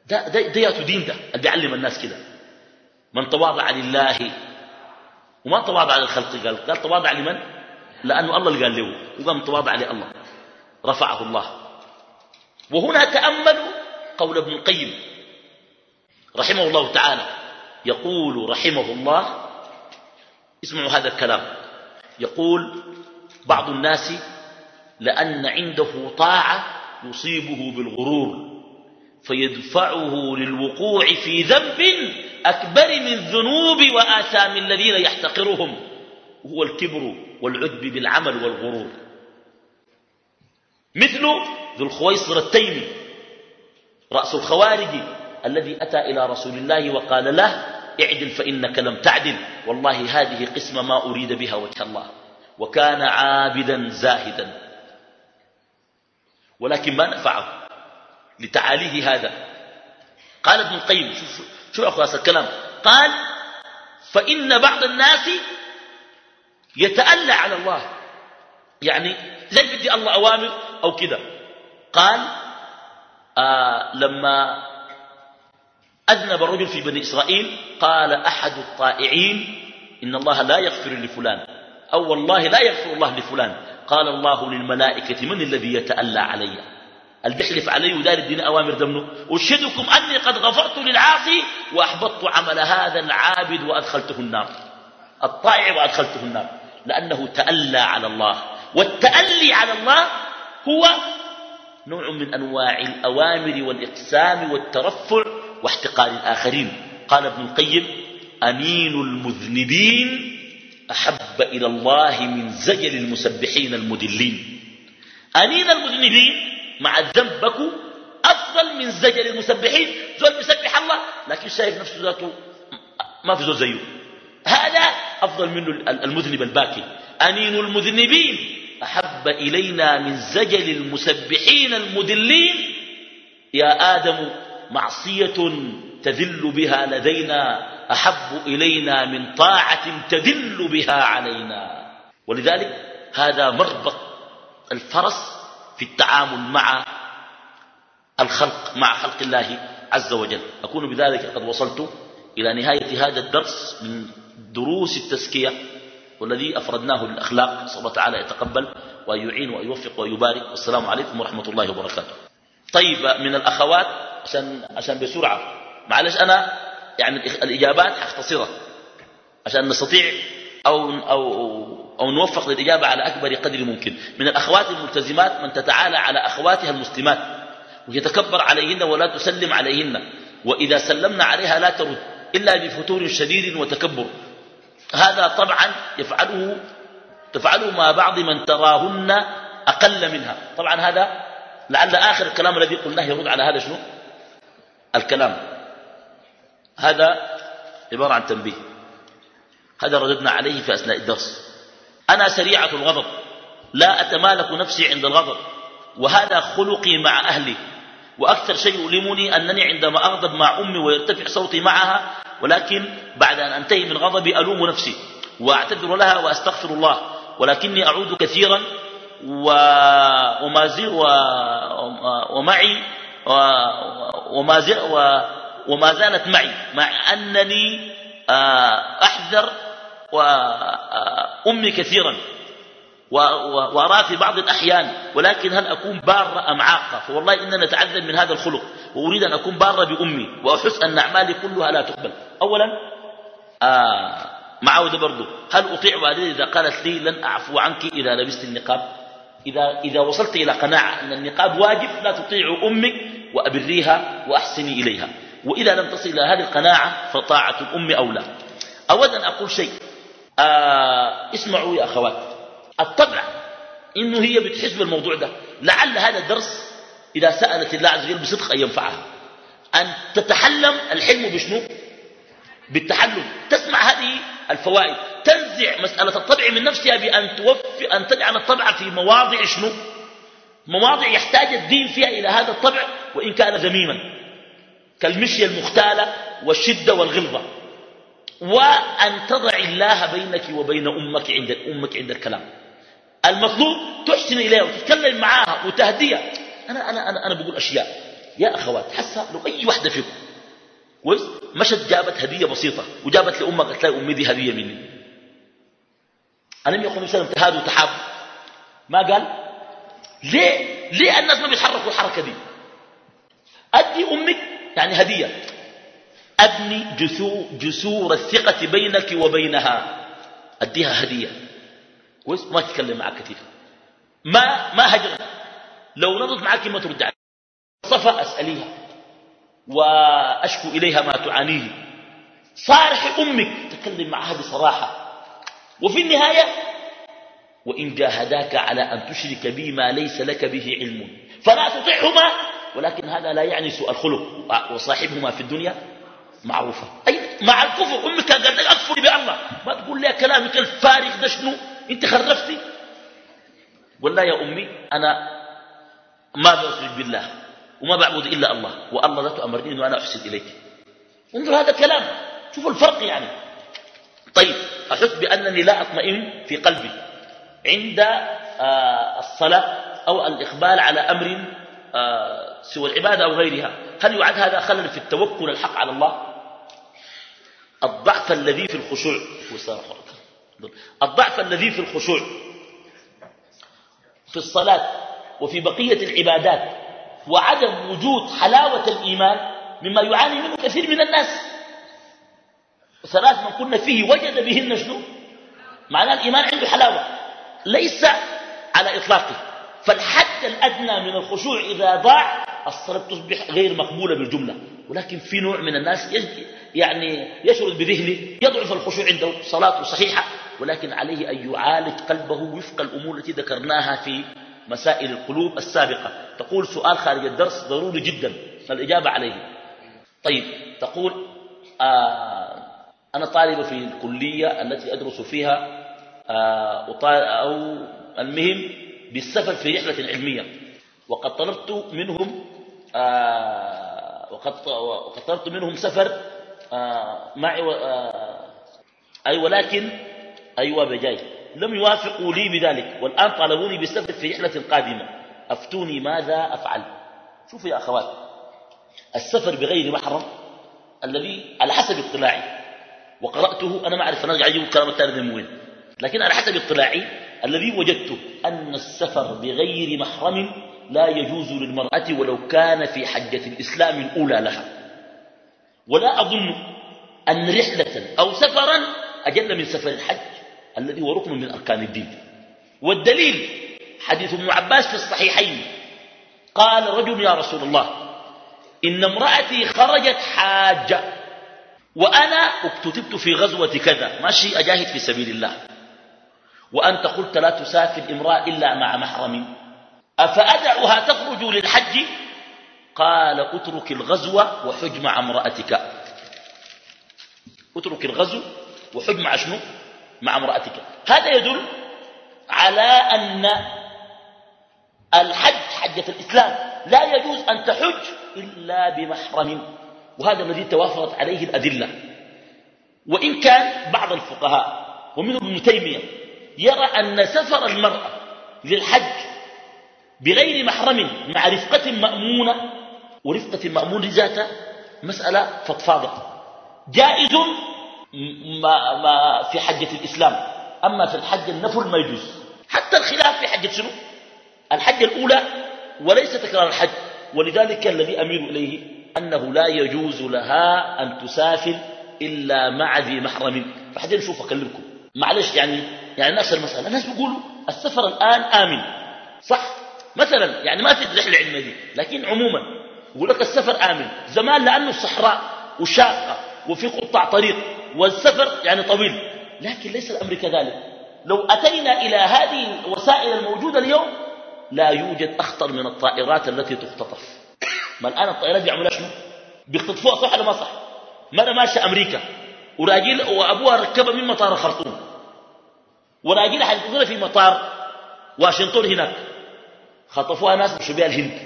ده ده ده ياتوا دين ده اللي بيعلم الناس كده. من تواضع لله وما تواضع للخلق قال قال تواضع لمن؟ لأنه الله اللي قال له وقام تواضع لله رفعه الله. وهنا تأملوا قول ابن القيم رحمه الله تعالى يقول رحمه الله اسمعوا هذا الكلام. يقول بعض الناس لأن عنده طاعة يصيبه بالغرور فيدفعه للوقوع في ذنب أكبر من ذنوب وآثام الذين يحتقرهم. وهو الكبر والعجب بالعمل والغرور. مثل ذو الخويصر التيمي رأس الخوارج الذي أتى إلى رسول الله وقال له اعدل فإنك لم تعدل. والله هذه قسمة ما أريد بها وجه الله. وكان عابدا زاهدا. ولكن ما نفعه لتعاليه هذا؟ قال ابن القيم شوف شو أخلاص الكلام؟ قال فإن بعض الناس يتألى على الله. يعني زي بدي الله أوامر أو كده قال آه لما أذنب الرجل في بني إسرائيل قال أحد الطائعين إن الله لا يغفر لفلان أو والله لا يغفر الله لفلان. قال الله للملائكة من الذي يتألى علي؟ اللي بيحلف علي ودار الدين أوامر دمنه. أشهدكم أني قد غفرت للعاصي وأحبطت عمل هذا العابد وأدخلته النار. الطائع وأدخلته النار. لأنه تألى على الله. والتألي على الله هو نوع من أنواع الأوامر والإقسام والترفع واحتقار الآخرين. قال ابن القيم أمين المذنبين أحب إلى الله من زجل المسبحين المدلين. أنين المذنبين مع الذنب بكوا أفضل من زجل المسبحين. زول بيسبح الله لكن شايف نفسه ذاته ما في زول زيه. هذا أفضل منه المذنب الباكي أنين المذنبين. أحب إلينا من زجل المسبحين المدلين يا آدم معصية تذل بها لدينا. أحب إلينا من طاعة تدل بها علينا. ولذلك هذا مربط الفرس في التعامل مع الخلق مع خلق الله عز وجل. أكون بذلك قد وصلت إلى نهاية هذا الدرس من دروس التزكية والذي أفردناه للأخلاق. صلى الله تعالى يتقبل وأن يعين ويوفق ويبارك. والسلام عليكم ورحمة الله وبركاته. طيب من الأخوات عشان, عشان بسرعة. معلش أنا يعني الإجابات حختصرها عشان نستطيع أو, أو, أو نوفق للإجابة على أكبر قدر ممكن. من الأخوات الملتزمات من تتعالى على أخواتها المسلمات ويتكبر عليهن ولا تسلم عليهن. وإذا سلمنا عليها لا ترد إلا بفتور شديد وتكبر. هذا طبعا يفعله تفعله مع بعض من تراهن أقل منها. طبعا هذا لعل آخر الكلام الذي قلناه يرد على هذا شنو؟ الكلام. هذا عبارة عن تنبيه. هذا رددنا عليه في أثناء الدرس. أنا سريعة الغضب. لا أتمالك نفسي عند الغضب. وهذا خلقي مع أهلي. وأكثر شيء يؤلمني أنني عندما أغضب مع أمي ويرتفع صوتي معها ولكن بعد أن أنتهي من غضبي ألوم نفسي وأعتذر لها وأستغفر الله ولكني أعود كثيرا. ومعي. وما زالت معي مع أنني آه، أحذر وأمي كثيرا وأرى في بعض الأحيان ولكن هل أكون بارة أم عاقة فوالله إننا نتعذب من هذا الخلق وأريد أن أكون بارة بأمي وأحس أن أعمالي كلها لا تقبل. أولا آه معاودة برضو هل أطيع والدتي إذا قالت لي لن أعفو عنك إذا لبست النقاب؟ إذا, إذا وصلت إلى قناعة أن النقاب واجب لا تطيع أمك وأبريها وأحسني إليها. وإذا لم تصل إلى هذه القناعة فطاعة الأم أولى أود أن أقول شيء. آه اسمعوا يا أخوات الطبع إنه هي بتحس بالموضوع ده. لعل هذا الدرس إذا سألت الله عز وجل بصدق أن ينفعها. أن تتحلم الحلم بشنو؟ بالتحلم. تسمع هذه الفوائد. تنزع مسألة الطبع من نفسها بأن توفي أن تجعل الطبع في مواضع شنو؟ مواضع يحتاج الدين فيها إلى هذا الطبع وإن كان ذميما. كالمشية المختالة والشدة والغلظة. وأن تضع الله بينك وبين أمك عند أمك عند الكلام. المطلوب تحسن إليها وتتكلم معاها وتهديها. أنا, أنا, أنا, أنا بقول أشياء. يا أخوات حسا لو أي واحدة فيكم كويس؟ مشت جابت هدية بسيطة وجابت لأمك قالت لها أمي دي هدية مني. النبي يقول وسلم تهاد وتحاب. ما قال؟ ليه؟ ليه الناس ما بيتحركوا الحركة دي؟ أدي أمك يعني هدية. أبني جسور, جسور الثقة بينك وبينها. أديها هدية. كويس؟ ما تتكلم معك كثير. ما ما هجر لو نضت معك ما ترد عليها. صفا أسأليها. وأشكو إليها ما تعانيه. صارح أمك. تكلم معها بصراحة. وفي النهاية وإن جاهداك على أن تشرك بي ما ليس لك به علم. فلا تطعهما ولكن هذا لا يعني سوء الخلق. وصاحبهما في الدنيا معروفة. أي مع الكفر. أمك قال لك أكفر بالله. ما تقول لي كلامك الفارغ ده شنو؟ أنت خرفتي؟ والله يا أمي أنا ما بشرك بالله وما بعبد إلا الله والله لا تأمرني أنه أنا أحسن إليك. انظر هذا الكلام شوفوا الفرق يعني. طيب أحس بأنني لا أطمئن في قلبي. عند آه الصلاة أو الإقبال على أمر آه سوى العبادة أو غيرها هل يعد هذا خلل في التوكل الحق على الله؟ الضعف الذي في الخشوع الضعف الذي في الخشوع في الصلاة وفي بقية العبادات وعدم وجود حلاوة الإيمان مما يعاني منه كثير من الناس. ثلاث من كنا فيه وجد بهن شنو؟ معناه الإيمان عنده حلاوة ليس على إطلاقه. فالحد الأدنى من الخشوع إذا ضاع الصلاة تصبح غير مقبولة بالجملة. ولكن في نوع من الناس يعني يشعر بذهنه يضعف الخشوع عنده صلاته صحيحة ولكن عليه أن يعالج قلبه وفق الأمور التي ذكرناها في مسائل القلوب السابقة. تقول سؤال خارج الدرس ضروري جدا. الإجابة عليه. طيب تقول آه أنا طالب في الكلية التي أدرس فيها آه أو المهم بالسفر في رحلة علمية. وقد طلبت منهم آه وقد, وقد طلبت منهم سفر آه معي أي ولكن أيوة بجاي لم يوافقوا لي بذلك والآن طالبوني بالسفر في رحلة قادمة. أفتوني ماذا أفعل؟ شوفوا يا أخوات السفر بغير محرم الذي على حسب اطلاعي وقرأته أنا ما أعرف أنا أجيب الكلام الثاني من وين. لكن على حسب اطلاعي الذي وجدته أن السفر بغير محرم لا يجوز للمرأة ولو كان في حجة الإسلام الأولى لها. ولا أظن أن رحلة أو سفرا أجل من سفر الحج. الذي هو ركن من أركان الدين. والدليل حديث ابن عباس في الصحيحين. قال رجل يا رسول الله إن امرأتي خرجت حاجة وأنا اكتتبت في غزوة كذا. ماشي أجاهد في سبيل الله. وأنت قلت لا تسافر امرأة إلا مع محرم. أفأدعها تخرج للحج؟ قال اترك الغزو وحج مع امرأتك. اترك الغزو وحج مع شنو؟ مع امرأتك. هذا يدل على أن الحج حجة الإسلام لا يجوز أن تحج إلا بمحرم وهذا الذي توافرت عليه الأدلة. وإن كان بعض الفقهاء ومنهم ابن تيمية يرى أن سفر المرأة للحج بغير محرم مع رفقة مأمونة ورفقة المأمون ذاته مسألة فضفاضة. جائز ما, ما في حجة الإسلام. أما في الحج النفل ما يجوز. حتى الخلاف في حجة شنو؟ الحجة الأولى وليس تكرار الحج. ولذلك الذي أميل إليه أنه لا يجوز لها أن تسافر إلا مع ذي محرم. فحتى نشوف أكلمكم. معلش يعني يعني الناس المسألة. الناس بيقولوا السفر الآن آمن. صح؟ مثلا يعني ما في رحلة علمية دي لكن عموما يقول لك السفر آمن. زمان لأنه الصحراء وشاقة وفي قطع طريق. والسفر يعني طويل. لكن ليس الأمر كذلك. لو أتينا إلى هذه الوسائل الموجودة اليوم لا يوجد أخطر من الطائرات التي تختطف. ما الآن الطائرات بيعملها شنو؟ بيختطفوها صح ولا ما صح؟ مرة ماشية أمريكا؟ وراجل وأبوها ركبها من مطار الخرطوم وراجل حينتظرها في مطار واشنطن هناك. خطفوها ناس مشوا بها الهند.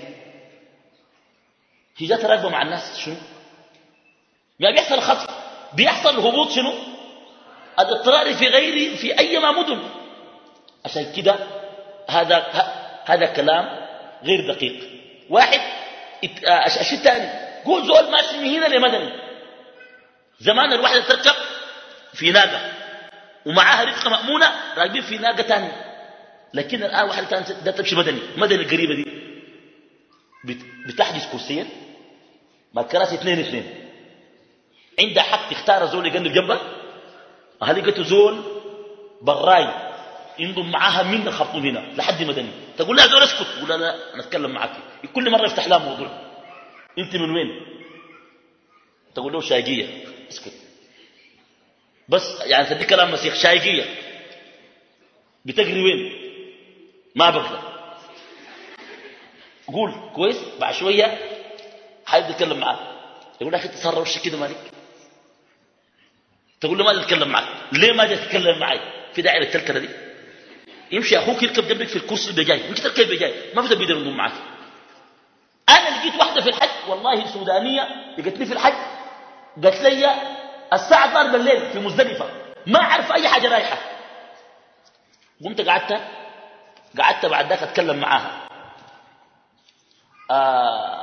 هي جات راكبة مع الناس شنو؟ ما بيحصل خطف. بيحصل هبوط شنو؟ الاضطراري في غير في أي مدن. عشان كده هذا هذا كلام غير دقيق. واحد الشيء الثاني قول زول ماشي من هنا لمدني. زمان الواحدة تركب في ناقة ومعاها رفقة مأمونة راكبين في ناقة ثانية لكن الآن واحد ثاني ده تمشي مدني مدني القريبة دي. بتحجز كرسيين؟ ما الكراسي اثنين اثنين. عندها حق تختار زول يقلب جنبها هل لقيته زول براي ينضم معاها من الخرطوم هنا لحد مدني تقول لها زول اسكت. تقول لا أنا أتكلم معك. كل مرة يفتح لها موضوع. أنت من وين؟ تقول له شايقية. اسكت. بس يعني تدي كلام مسيح شايقية. بتجري وين؟ ما بقدر قول. كويس؟ بعد شوية. حيبدا يتكلم معاك. يقول لك تصرف وش كده مالك؟ تقول له ما تتكلم معك؟ ليه ما تتكلم معي؟ في داعي للتلكره دي. يمشي أخوك يركب جنبك في الكرسي اللي جاي. انت تركب جاي. ما في بيقدر ينضم معك أنا لقيت واحدة في الحج والله سودانية لقيتني في الحج. قالت لي الساعة 12 بالليل في مزدلفة. ما أعرف أي حاجة رايحة. قمت قعدت قعدت بعد ذاك أتكلم معاها. آه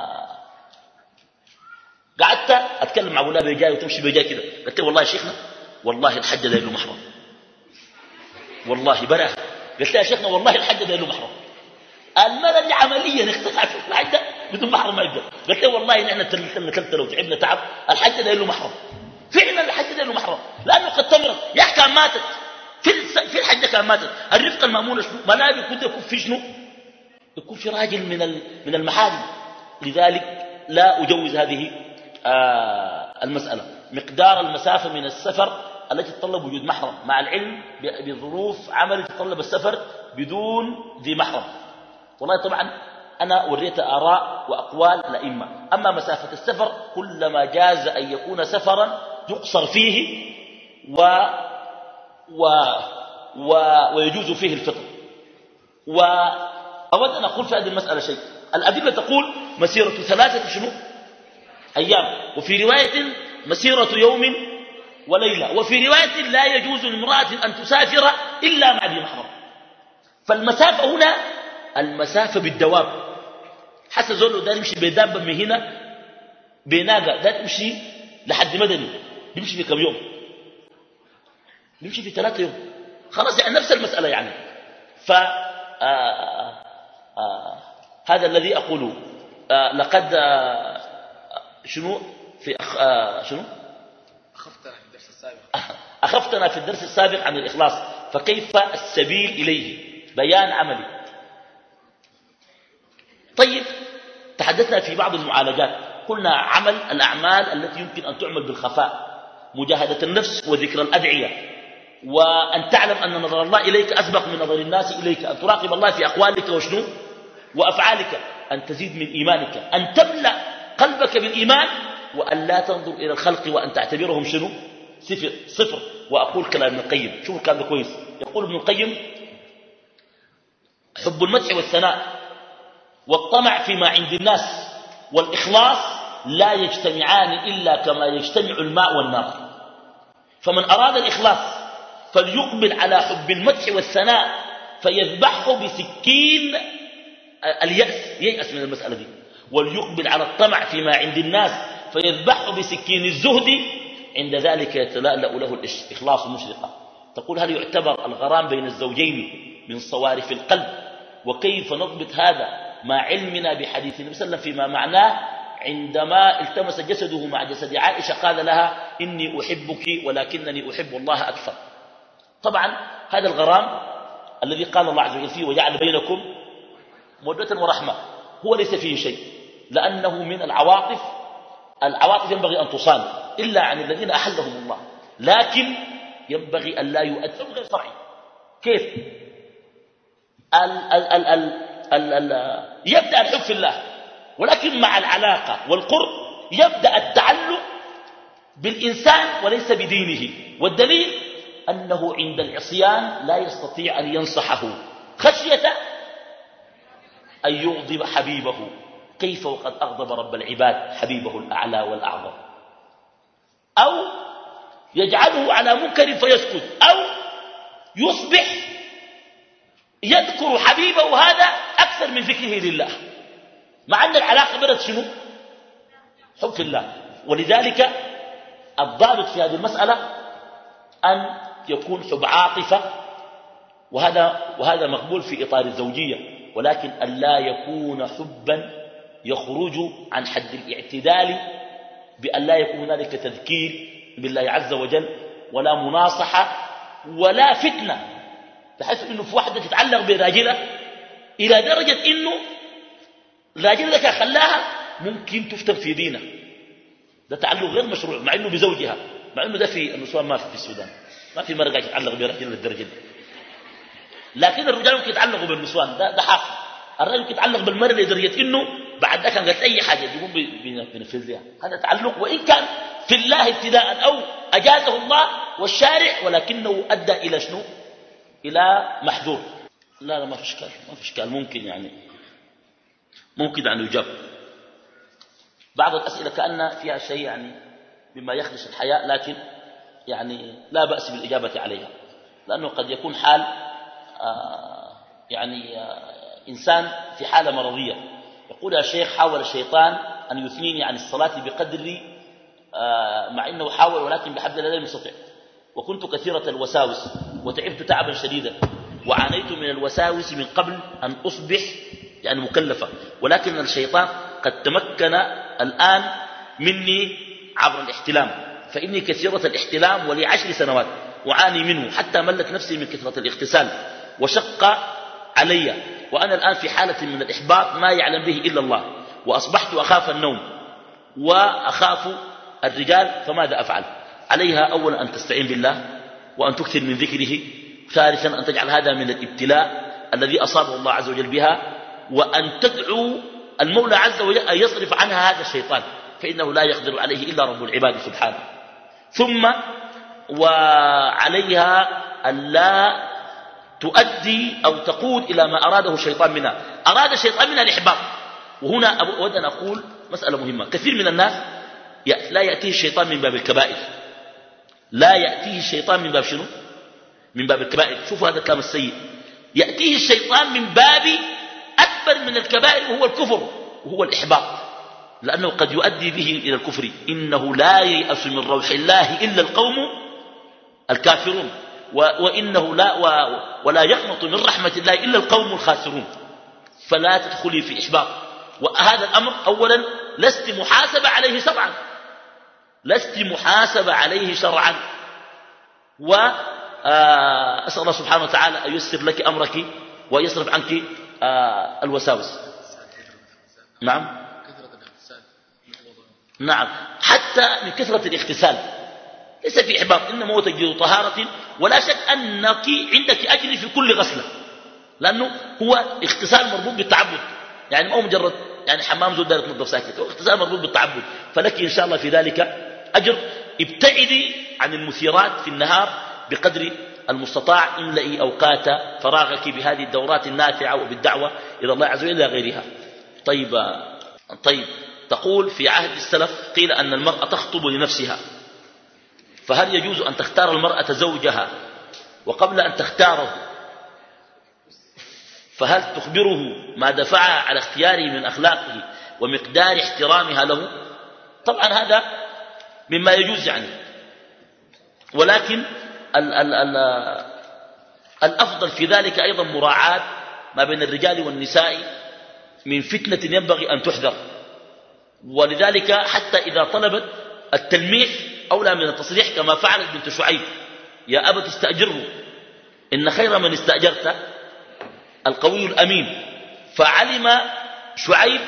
قعدت أتكلم مع ابو بيجاي وتمشي بيجاي كده. قلت والله يا شيخنا والله الحج ده له محرم. والله براه قلت يا شيخنا والله الحج ده له محرم. المرة اللي عمليا في الحج بدون محرم ما يقدر قلت والله نحن تلتنا تلتنا وتعبنا تعب الحج ده له محرم. فعلا الحج ده له محرم. لأنه قد تمرض يا كان ماتت. في في الحج كان ماتت. الرفقه المامونه شنو؟ منابر كنت يكون في شنو؟ يكون في راجل من من المحارم. لذلك لا أجوز هذه آه المسألة. مقدار المسافة من السفر التي تتطلب وجود محرم. مع العلم بظروف عمل تتطلب السفر بدون ذي محرم. والله طبعا أنا وريت آراء وأقوال الأئمة. أما مسافة السفر كلما جاز أن يكون سفرا يقصر فيه و و و ويجوز فيه الفطر. وأود أن أقول في هذه المسألة شيء. الأدلة تقول مسيرة ثلاثة شنو؟ أيام. وفي رواية مسيرة يوم وليلة. وفي رواية لا يجوز لامرأة أن تسافر إلا مع ذي محرم. فالمسافة هنا المسافة بالدواب حتى زول ده يمشي بدابة من هنا بناقة ده تمشي لحد مدني. يمشي في كم يوم؟ نمشي في ثلاثة يوم. خلاص يعني نفس المسألة يعني. ف آه، آه، هذا الذي أقوله. آه، لقد شنو؟ في أخ... شنو؟ أخفتنا في الدرس السابق. أخفتنا في الدرس السابق عن الإخلاص. فكيف السبيل إليه؟ بيان عملي. طيب تحدثنا في بعض المعالجات. قلنا عمل الأعمال التي يمكن أن تعمل بالخفاء مجاهدة النفس وذكر الأدعية وأن تعلم أن نظر الله إليك أسبق من نظر الناس إليك أن تراقب الله في أقوالك وشنو؟ وأفعالك أن تزيد من إيمانك أن تملأ قلبك بالإيمان وأن لا تنظر إلى الخلق وأن تعتبرهم شنو؟ صفر, صفر. وأقول كلام ابن القيم. شوفوا الكلام كويس. يقول ابن القيم حب المدح والثناء والطمع فيما عند الناس والإخلاص لا يجتمعان إلا كما يجتمع الماء والنار. فمن أراد الإخلاص فليقبل على حب المدح والثناء فيذبحه بسكين اليأس. ييأس من المسألة دي. وليقبل على الطمع فيما عند الناس فيذبحه بسكين الزهد. عند ذلك يتلألأ له الإخلاص المشرقة تقول هل يعتبر الغرام بين الزوجين من صوارف القلب؟ وكيف نضبط هذا مع علمنا بحديث النبي صلى الله عليه وسلم فيما معناه عندما التمس جسده مع جسد عائشة قال لها إني أحبك ولكنني أحب الله أكثر. طبعا هذا الغرام الذي قال الله عز وجل فيه وجعل بينكم مودة ورحمة هو ليس فيه شيء. لأنه من العواطف العواطف ينبغي أن تصان إلا عن الذين أحلهم الله. لكن ينبغي أن لا يؤثر غير صحيح. كيف؟ ال ال ال ال ال ال يبدأ الحب في الله ولكن مع العلاقة والقرب يبدأ التعلق بالإنسان وليس بدينه. والدليل أنه عند العصيان لا يستطيع أن ينصحه خشية أن يغضب حبيبه. كيف وقد أغضب رب العباد حبيبه الأعلى والأعظم؟ أو يجعله على منكر فيسكت أو يصبح يذكر حبيبه هذا أكثر من ذكره لله. مع أن العلاقة بدت شنو؟ حب في الله. ولذلك الضابط في هذه المسألة أن يكون حب عاطفة وهذا, وهذا مقبول في إطار الزوجية ولكن ألا يكون حبا يخرج عن حد الاعتدال بأن لا يكون هنالك تذكير بالله عز وجل ولا مناصحة ولا فتنة بحيث إنه في واحدة تتعلق براجلة إلى درجة إنه الراجل لك خلاها ممكن تفتن في دينه. ده تعلق غير مشروع مع إنه بزوجها مع إنه ده في النسوان ما في, في السودان ما في مرة يتعلق برجل للدرجة دي. لكن الرجال ممكن يتعلقوا بالنسوان ده, ده حاصل الرجل ممكن يتعلق بالمرأة لدرجة إنه بعد ذلك قالت أي حاجة يقوم بينفذها هذا تعلق وإن كان في الله ابتداء أو أجازه الله والشارع ولكنه أدى إلى شنو؟ إلى محذور. لا لا ما في إشكال ما في إشكال. ممكن يعني ممكن أن يجاب. بعض الأسئلة كأن فيها شيء يعني مما يخدش الحياء لكن يعني لا بأس بالإجابة عليها. لأنه قد يكون حال آه، يعني آه، إنسان في حالة مرضية. يقول يا شيخ حاول الشيطان أن يثنيني عن الصلاة بقدر آه، مع أنه حاول ولكن بحبل الله لم يستطع. وكنت كثيرة الوساوس وتعبت تعبا شديدا وعانيت من الوساوس من قبل أن أصبح يعني مكلفة. ولكن الشيطان قد تمكن الآن مني عبر الاحتلام. فإني كثيرة الاحتلام ولي عشر سنوات وعاني منه حتى ملت نفسي من كثرة الاغتسال. وشق علي وأنا الآن في حالة من الإحباط ما يعلم به إلا الله. وأصبحت أخاف النوم وأخاف الرجال فماذا أفعل؟ عليها أولا أن تستعين بالله وأن تكثر من ذكره ثالثا أن تجعل هذا من الابتلاء الذي أصابه الله عز وجل بها وأن تدعو المولى عز وجل أن يصرف عنها هذا الشيطان فإنه لا يقدر عليه إلا رب العباد سبحانه. ثم وعليها أن لا تؤدي أو تقود إلى ما أراده الشيطان منها. أراد الشيطان منها الإحباط. وهنا أود أن أقول مسألة مهمة. كثير من الناس لا يأتيه الشيطان من باب الكبائر. لا يأتيه الشيطان من باب شنو؟ من باب الكبائر. شوفوا هذا الكلام السيء. يأتيه الشيطان من باب أكبر من الكبائر وهو الكفر وهو الإحباط. لأنه قد يؤدي به إلى الكفر. إنه لا ييأس من روح الله إلا القوم الكافرون. وإنه لا ولا يقنط من رحمة الله إلا القوم الخاسرون. فلا تدخلي في إحباط. وهذا الأمر أولا لست محاسبة عليه شرعا. لست محاسبة عليه شرعا. وأسأل الله سبحانه وتعالى أن يسر لك أمرك ويصرف عنك آه، الوساوس. نعم. نعم. حتى من كثرة الاغتسال. ليس في إحباط إنما هو تجد طهارة ولا شك أنك عندك أجر في كل غسلة لأنه هو اغتسال مربوط بالتعبد يعني هو مجرد يعني حمام زود دارة تنظف ساكت هو اغتسال مربوط بالتعبد فلك إن شاء الله في ذلك أجر. ابتعدي عن المثيرات في النهار بقدر المستطاع املئي أوقات فراغك بهذه الدورات النافعة وبالدعوة إلى الله عز وجل إلى غيرها. طيب طيب تقول في عهد السلف قيل أن المرأة تخطب لنفسها. فهل يجوز أن تختار المرأة زوجها وقبل أن تختاره؟ فهل تخبره ما دفعها على اختياره من أخلاقه ومقدار احترامها له؟ طبعا هذا مما يجوز يعني. ولكن ال ال ال الأفضل في ذلك أيضا مراعاة ما بين الرجال والنساء من فتنة ينبغي أن تحذر. ولذلك حتى إذا طلبت التلميح أولى من التصريح كما فعلت بنت شعيب. يا أبت استأجره إن خير من استأجرت. القوي الأمين. فعلم شعيب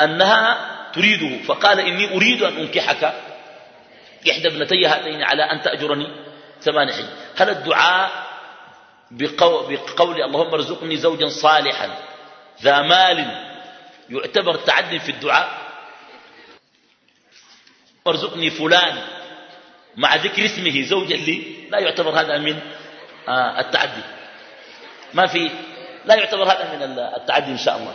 أنها تريده. فقال إني أريد أن أنكحك. إحدى ابنتي هاتين على أن تأجرني. ثمان حج. هل الدعاء بقول اللهم ارزقني زوجا صالحا ذا مال يعتبر تعد في الدعاء؟ ارزقني فلان مع ذكر اسمه زوجا لي لا يعتبر هذا من آه، التعدي. ما في لا يعتبر هذا من التعدي إن شاء الله.